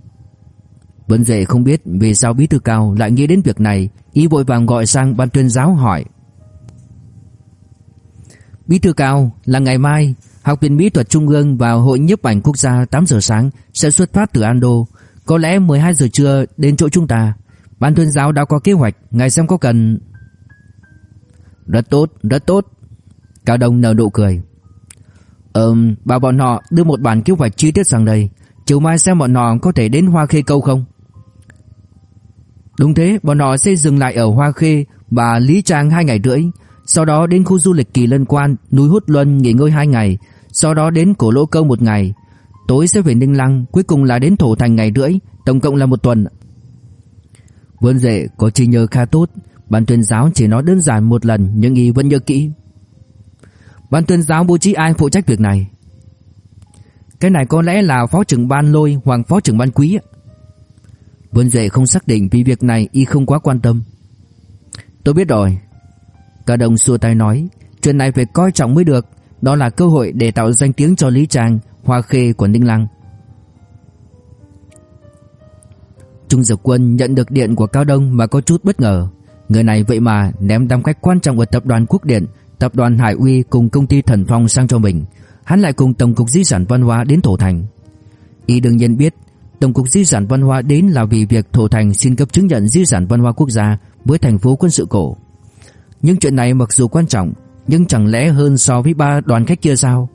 [SPEAKER 1] Vân Duệ không biết vì sao bí thư cao lại nghĩ đến việc này, ý vội vàng gọi sang ban tuyên giáo hỏi. Bí thư cao là ngày mai, Học viện Mỹ thuật Trung ương và Hội nhiếp ảnh quốc gia 8 giờ sáng sẽ xuất phát từ Ando, có lẽ 12 giờ trưa đến chỗ chúng ta. Ban tuyên giáo đã có kế hoạch, ngài xem có cần Rất tốt, rất tốt. Cao Đông nở nụ cười. Ừm, bảo bọn họ đưa một bản kế hoạch chi tiết sang đây, chiều mai xem bọn họ có thể đến Hoa Khê câu không? Đúng thế, bọn họ sẽ dừng lại ở Hoa Khê và Lý Trang hai ngày rưỡi, sau đó đến khu du lịch Kỳ Lân Quan, núi Hút Luân nghỉ ngơi hai ngày, sau đó đến Cổ Lỗ Câu một ngày, tối sẽ về Ninh Lăng, cuối cùng là đến Thổ Thành ngày rưỡi, tổng cộng là một tuần. Vân Dệ có trí nhớ khá tốt, ban tuyên giáo chỉ nói đơn giản một lần nhưng y vẫn nhớ kỹ. Ban tuyên giáo bố trí ai phụ trách việc này? Cái này có lẽ là phó trưởng ban lôi hoặc phó trưởng ban quý. Vân Dệ không xác định vì việc này y không quá quan tâm. Tôi biết rồi. Cả đồng xua tay nói, chuyện này phải coi trọng mới được, đó là cơ hội để tạo danh tiếng cho Lý Trang, Hoa Khê của Ninh Lăng. Trung Dược Quân nhận được điện của Cao Đông mà có chút bất ngờ. Người này vậy mà ném đám khách quan trọng của tập đoàn Quốc Điện, tập đoàn Hải Uy cùng công ty Thần Phong sang cho mình. Hắn lại cùng Tổng cục Di sản Văn hóa đến Thổ Thành. Y đương nhiên biết Tổng cục Di sản Văn hóa đến là vì việc Thổ Thành xin cấp chứng nhận Di sản Văn hóa Quốc gia với thành phố quân sự cổ. Nhưng chuyện này mặc dù quan trọng, nhưng chẳng lẽ hơn so với ba đoàn khách kia sao?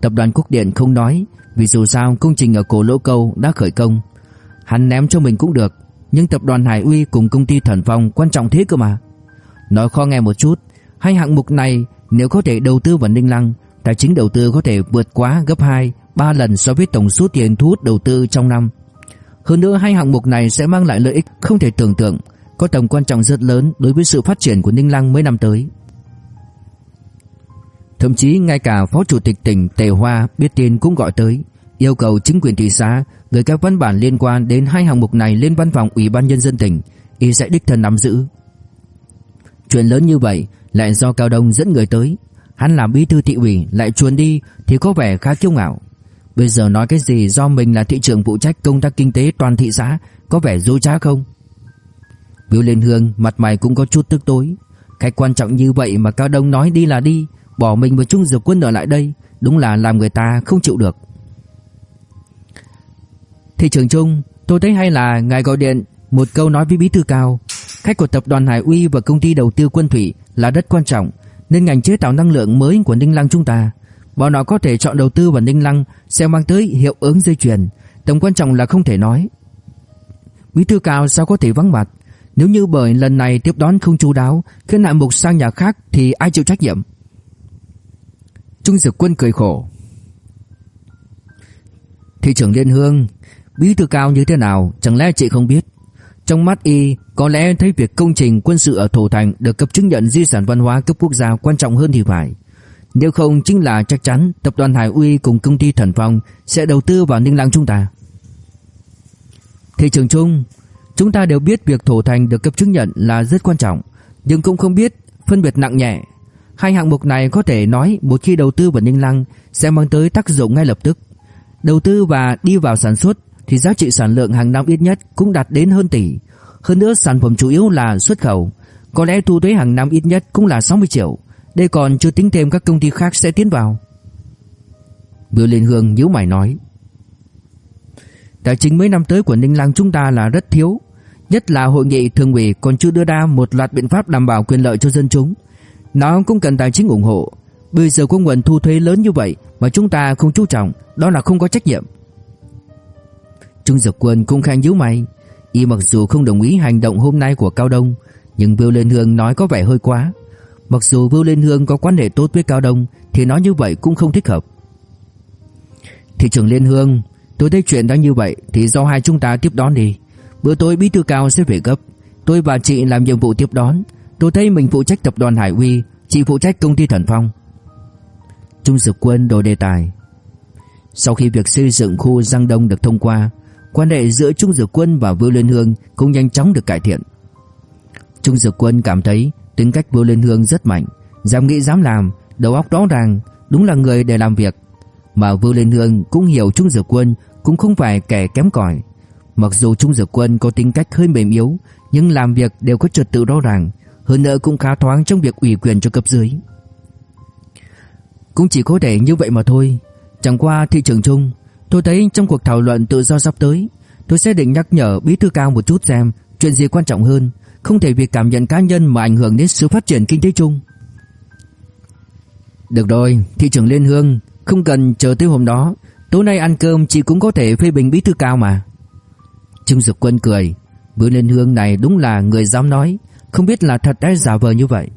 [SPEAKER 1] Tập đoàn Quốc Điện không nói, vì dù sao công trình ở cổ lỗ câu đã khởi công. Hắn ném cho mình cũng được, nhưng tập đoàn Hải Uy cùng công ty Thần Phong quan trọng thế cơ mà. Nói khó nghe một chút, hai hạng mục này nếu có thể đầu tư vào Ninh Lăng, tài chính đầu tư có thể vượt quá gấp 2, 3 lần so với tổng số tiền thu hút đầu tư trong năm. Hơn nữa hai hạng mục này sẽ mang lại lợi ích không thể tưởng tượng, có tầm quan trọng rất lớn đối với sự phát triển của Ninh Lăng mấy năm tới. Thậm chí ngay cả Phó Chủ tịch tỉnh Tề Hoa biết tin cũng gọi tới, yêu cầu chính quyền thị xã gửi các văn bản liên quan đến hai hạng mục này lên văn phòng Ủy ban nhân dân tỉnh, y sẽ đích thân nắm giữ. Chuyện lớn như vậy lại do Cao Đông dẫn người tới, hắn làm bí thư thị ủy lại chuồn đi thì có vẻ khá kiêu ngạo. Bây giờ nói cái gì do mình là thị trưởng phụ trách công tác kinh tế toàn thị xã, có vẻ dối trá không? Biểu Liên Hương mặt mày cũng có chút tức tối. Cái quan trọng như vậy mà Cao Đông nói đi là đi, bỏ mình và Trung Dược Quân ở lại đây, đúng là làm người ta không chịu được. Thị trưởng Trung, tôi thấy hay là ngài gọi điện một câu nói với bí thư cao. Khách của tập đoàn Hải Uy và công ty đầu tư quân thủy là rất quan trọng, nên ngành chế tạo năng lượng mới của Ninh Lăng chúng ta. Bọn họ có thể chọn đầu tư vào Ninh Lăng sẽ mang tới hiệu ứng dây chuyền, tầm quan trọng là không thể nói. Bí thư cao sao có thể vắng mặt, Nếu như bởi lần này tiếp đón không chú đáo Khiến nạn mục sang nhà khác Thì ai chịu trách nhiệm Trung Dực Quân cười khổ. Thị trưởng Liên Hương, Bí thư cao như thế nào, Chẳng lẽ chị không biết? Trong mắt y, Có lẽ thấy việc công trình quân sự ở Thổ Thành Được cấp chứng nhận di sản văn hóa cấp quốc gia quan trọng hơn thì phải. Nếu không chính là chắc chắn Tập đoàn Hải Uy cùng công ty Thần Phong Sẽ đầu tư vào Ninh Lăng chúng ta. Thị trường Trung, Chúng ta đều biết việc Thổ Thành được cấp chứng nhận là rất quan trọng, Nhưng cũng không biết phân biệt nặng nhẹ Hai hạng mục này có thể nói một khi đầu tư vào Ninh Lăng sẽ mang tới tác dụng ngay lập tức. Đầu tư và đi vào sản xuất thì giá trị sản lượng hàng năm ít nhất cũng đạt đến hơn tỷ. Hơn nữa sản phẩm chủ yếu là xuất khẩu, có lẽ thu thuế hàng năm ít nhất cũng là 60 triệu. Đây còn chưa tính thêm các công ty khác sẽ tiến vào. Bưu Liên Hương nhíu mày nói. Tài chính mấy năm tới của Ninh Lăng chúng ta là rất thiếu, nhất là hội nghị thường ủy còn chưa đưa ra một loạt biện pháp đảm bảo quyền lợi cho dân chúng. Nó cũng cần tài chính ủng hộ. Bây giờ có nguồn thu thuế lớn như vậy mà chúng ta không chú trọng, đó là không có trách nhiệm. Trung Dực Quân cũng khang nhíu mày, y mặc dù không đồng ý hành động hôm nay của Cao Đông, nhưng Vưu Liên Hương nói có vẻ hơi quá. Mặc dù Vưu Liên Hương có quan hệ tốt với Cao Đông thì nói như vậy cũng không thích hợp. Thị trưởng Liên Hương, tôi thấy chuyện đã như vậy thì do hai chúng ta tiếp đón đi. Bữa tối bí thư cao sẽ về gấp, tôi và chị làm nhiệm vụ tiếp đón, Tôi thấy mình phụ trách tập đoàn Hải Uy, chị phụ trách công ty Thần Phong. Trung Dực Quân đổi đề tài. Sau khi việc xây dựng khu Giang Đông được thông qua, quan hệ giữa Trung Dực Quân và Vưu Liên Hương cũng nhanh chóng được cải thiện. Trung Dực Quân cảm thấy tính cách Vưu Liên Hương rất mạnh, dám nghĩ dám làm, đầu óc rõ ràng, đúng là người để làm việc. Mà Vưu Liên Hương cũng hiểu Trung Dực Quân cũng không phải kẻ kém cỏi. Mặc dù Trung Dực Quân có tính cách hơi mềm yếu, nhưng làm việc đều có trật tự rõ ràng, hơn nữa cũng khá thoáng trong việc ủy quyền cho cấp dưới. Cũng chỉ có thể như vậy mà thôi. Chẳng qua thị trường chung, tôi thấy trong cuộc thảo luận tự do sắp tới, tôi sẽ định nhắc nhở bí thư cao một chút xem chuyện gì quan trọng hơn, không thể vì cảm nhận cá nhân mà ảnh hưởng đến sự phát triển kinh tế chung. Được rồi, thị trưởng Liên Hương, không cần chờ tới hôm đó, tối nay ăn cơm chị cũng có thể phê bình bí thư cao mà. Trương Dực Quân cười, bữa Liên Hương này đúng là người dám nói, không biết là thật hay giả vờ như vậy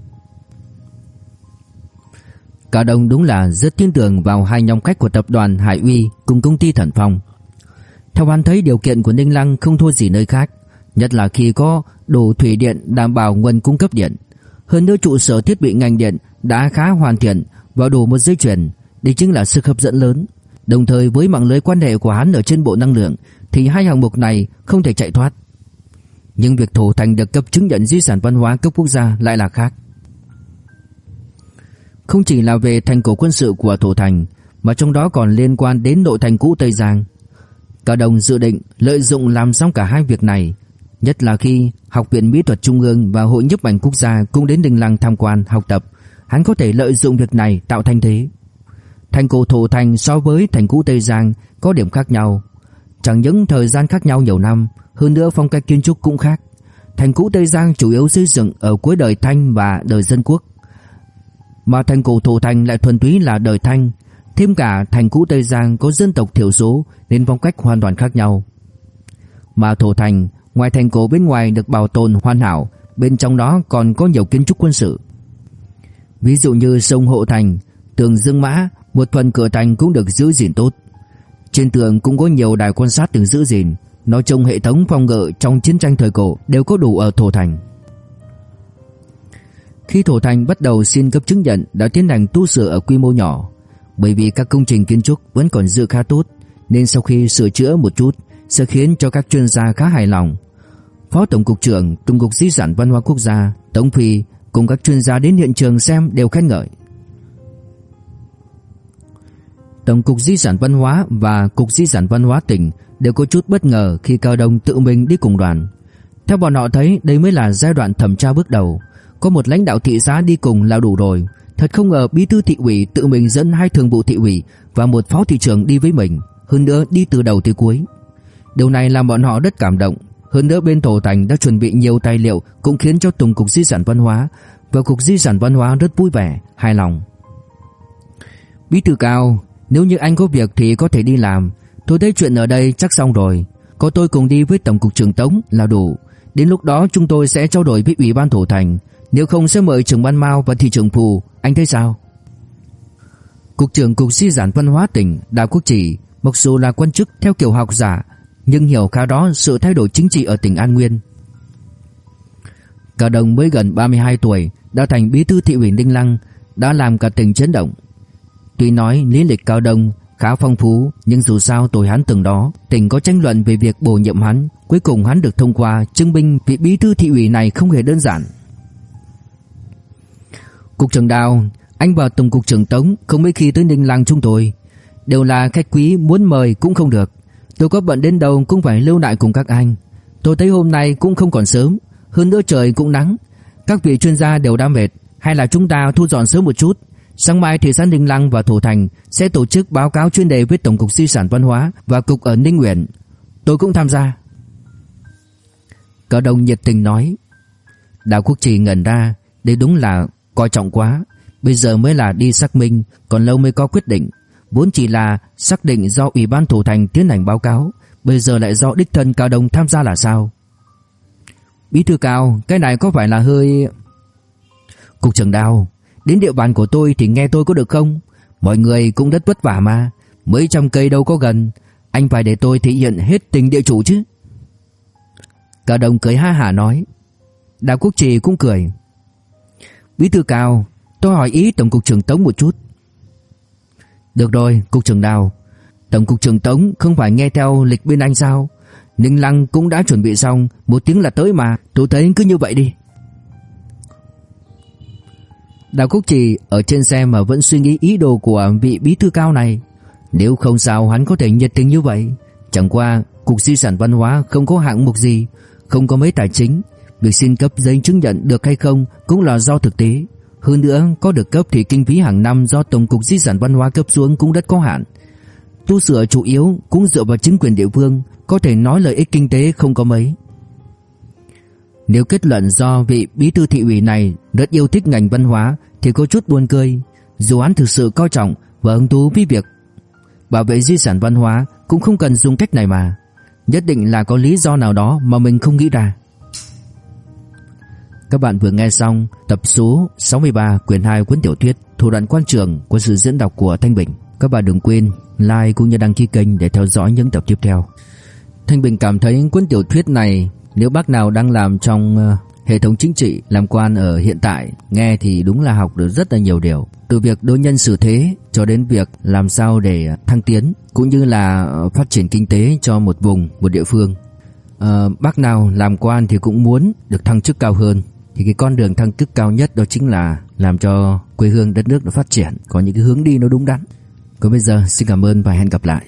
[SPEAKER 1] Cả đồng đúng là rất tin tưởng vào hai nhóm khách của tập đoàn Hải Uy cùng công ty Thần Phong. Theo hắn thấy điều kiện của Ninh Lăng không thua gì nơi khác, nhất là khi có đủ thủy điện đảm bảo nguồn cung cấp điện. Hơn nữa trụ sở thiết bị ngành điện đã khá hoàn thiện và đủ một dây chuyền, đây chính là sức hấp dẫn lớn. Đồng thời với mạng lưới quan hệ của hắn ở trên bộ năng lượng thì hai hạng mục này không thể chạy thoát. Nhưng việc Thủ Thành được cấp chứng nhận di sản văn hóa cấp quốc gia lại là khác. Không chỉ là về thành cổ quân sự của Thủ Thành, mà trong đó còn liên quan đến nội thành cũ Tây Giang. Cả đồng dự định lợi dụng làm xong cả hai việc này, nhất là khi Học viện Mỹ thuật Trung ương và Hội nhiếp ảnh quốc gia cũng đến Đình Lăng tham quan học tập, hắn có thể lợi dụng việc này tạo thành thế. Thành cổ Thủ Thành so với thành cũ Tây Giang có điểm khác nhau, chẳng những thời gian khác nhau nhiều năm, hơn nữa phong cách kiến trúc cũng khác. Thành cũ Tây Giang chủ yếu xây dựng ở cuối đời Thanh và đời Dân Quốc. Mà thành cổ thổ Thành lại thuần túy là đời Thanh. Thêm cả thành cũ Tây Giang có dân tộc thiểu số nên phong cách hoàn toàn khác nhau. Mà thổ Thành, ngoài thành cổ bên ngoài được bảo tồn hoàn hảo, bên trong đó còn có nhiều kiến trúc quân sự. Ví dụ như sông Hộ Thành, tường Dương Mã, một phần cửa thành cũng được giữ gìn tốt. Trên tường cũng có nhiều đài quan sát được giữ gìn, Nói chung hệ thống phòng ngự trong chiến tranh thời cổ đều có đủ ở Thổ Thành. Khi Thổ Thành bắt đầu xin cấp chứng nhận đã tiến hành tu sửa ở quy mô nhỏ, bởi vì các công trình kiến trúc vẫn còn giữ khá tốt, nên sau khi sửa chữa một chút sẽ khiến cho các chuyên gia khá hài lòng. Phó Tổng cục trưởng Tổng cục Di sản Văn hóa Quốc gia Tống Phi cùng các chuyên gia đến hiện trường xem đều khen ngợi. Tổng cục Di sản Văn hóa và Cục Di sản Văn hóa tỉnh đều có chút bất ngờ khi Cao Đông tự mình đi cùng đoàn. Theo bọn họ thấy đây mới là giai đoạn thẩm tra bước đầu, có một lãnh đạo thị xã đi cùng là đủ rồi. Thật không ngờ bí thư thị ủy tự mình dẫn hai thường vụ thị ủy và một phó thị trưởng đi với mình, hơn nữa đi từ đầu tới cuối. Điều này làm bọn họ rất cảm động, hơn nữa bên Tổ Thành đã chuẩn bị nhiều tài liệu cũng khiến cho Tổng cục Di sản Văn hóa và Cục Di sản Văn hóa rất vui vẻ, hài lòng. Bí thư cao, nếu như anh có việc thì có thể đi làm, Tôi thấy chuyện ở đây chắc xong rồi. Có tôi cùng đi với Tổng cục trưởng Tống là đủ. Đến lúc đó chúng tôi sẽ trao đổi với ủy ban thủ thành. Nếu không sẽ mời trưởng ban Mao và thị trưởng Phù. Anh thấy sao? Cục trưởng Cục Di sản Văn hóa tỉnh Đào Quốc Chỉ Mặc dù là quan chức theo kiểu học giả Nhưng hiểu khá đó sự thay đổi chính trị ở tỉnh An Nguyên. Cả đồng mới gần 32 tuổi Đã thành bí thư thị ủy Ninh Lăng Đã làm cả tỉnh chấn động. Tuy nói lý lịch cao đông, khá phong phú, Nhưng dù sao tuổi hắn từng đó, Tỉnh có tranh luận về việc bổ nhiệm hắn, Cuối cùng hắn được thông qua Chứng minh vị bí thư thị ủy này không hề đơn giản. Cục trưởng Đào, Anh và Tổng cục trưởng Tống, Không mấy khi tới Ninh Lăng chúng tôi. Đều là khách quý, muốn mời cũng không được. Tôi có bận đến đâu cũng phải lưu lại cùng các anh. Tôi thấy hôm nay cũng không còn sớm, Hơn nữa trời cũng nắng. Các vị chuyên gia đều đã mệt, Hay là chúng ta thu dọn sớm một chút? Sáng mai thị xã Ninh Lăng và Thủ Thành sẽ tổ chức báo cáo chuyên đề với Tổng cục Di sản Văn hóa và cục ở Ninh Uyển. Tôi cũng tham gia. Cao Đông nhiệt tình nói. Đào Quốc Trì ngẩn ra, đây đúng là coi trọng quá. Bây giờ mới là đi xác minh, còn lâu mới có quyết định. Vốn chỉ là xác định do Ủy ban Thủ Thành tiến hành báo cáo, bây giờ lại do đích thân Cao Đông tham gia là sao? Bí thư Cao, cái này có phải là hơi... Cục trưởng Đào, Đến địa bàn của tôi thì nghe tôi có được không? Mọi người cũng rất vất vả mà. Mấy trăm cây đâu có gần. Anh phải để tôi thể hiện hết tình địa chủ chứ. Cả đồng cười ha hả nói. Đào Quốc Trì cũng cười. Bí thư cao, Tôi hỏi ý Tổng cục trưởng Tống một chút. Được rồi, Cục trưởng Đào. Tổng cục trưởng Tống không phải nghe theo lịch bên anh sao? Ninh Lăng cũng đã chuẩn bị xong, Một tiếng là tới mà. Tôi thấy cứ như vậy đi. Đào Quốc Trì ở trên xe mà vẫn suy nghĩ ý đồ của vị bí thư cao này. Nếu không sao hắn có thể nhiệt tình như vậy. Chẳng qua, Cục Di sản Văn hóa không có hạng mục gì, không có mấy tài chính. Việc xin cấp giấy chứng nhận được hay không cũng là do thực tế. Hơn nữa, có được cấp thì kinh phí hàng năm do Tổng cục Di sản Văn hóa cấp xuống cũng rất có hạn. Tu sửa chủ yếu cũng dựa vào chính quyền địa phương, có thể nói lợi ích kinh tế không có mấy. Nếu kết luận do vị bí thư thị ủy này rất yêu thích ngành văn hóa, thì có chút buồn cười. Dù hắn thực sự coi trọng và hứng thú với việc bảo vệ di sản văn hóa, cũng không cần dùng cách này mà. Nhất định là có lý do nào đó mà mình không nghĩ ra. Các bạn vừa nghe xong tập số 63 quyển 2 cuốn tiểu thuyết Thủ đoạn quan trường của sự diễn đọc của Thanh Bình. Các bạn đừng quên like cũng như đăng ký kênh để theo dõi những tập tiếp theo. Thanh Bình cảm thấy cuốn tiểu thuyết này nếu bác nào đang làm trong ờ, hệ thống chính trị làm quan ở hiện tại nghe thì đúng là học được rất là nhiều điều. Từ việc đối nhân xử thế cho đến việc làm sao để ờ, thăng tiến cũng như là ờ, phát triển kinh tế cho một vùng một địa phương. À, bác nào làm quan thì cũng muốn được thăng chức cao hơn. Thì cái con đường thăng chức cao nhất đó chính là làm cho quê hương đất nước nó phát triển có những cái hướng đi nó đúng đắn. Còn bây giờ xin cảm ơn và hẹn gặp lại.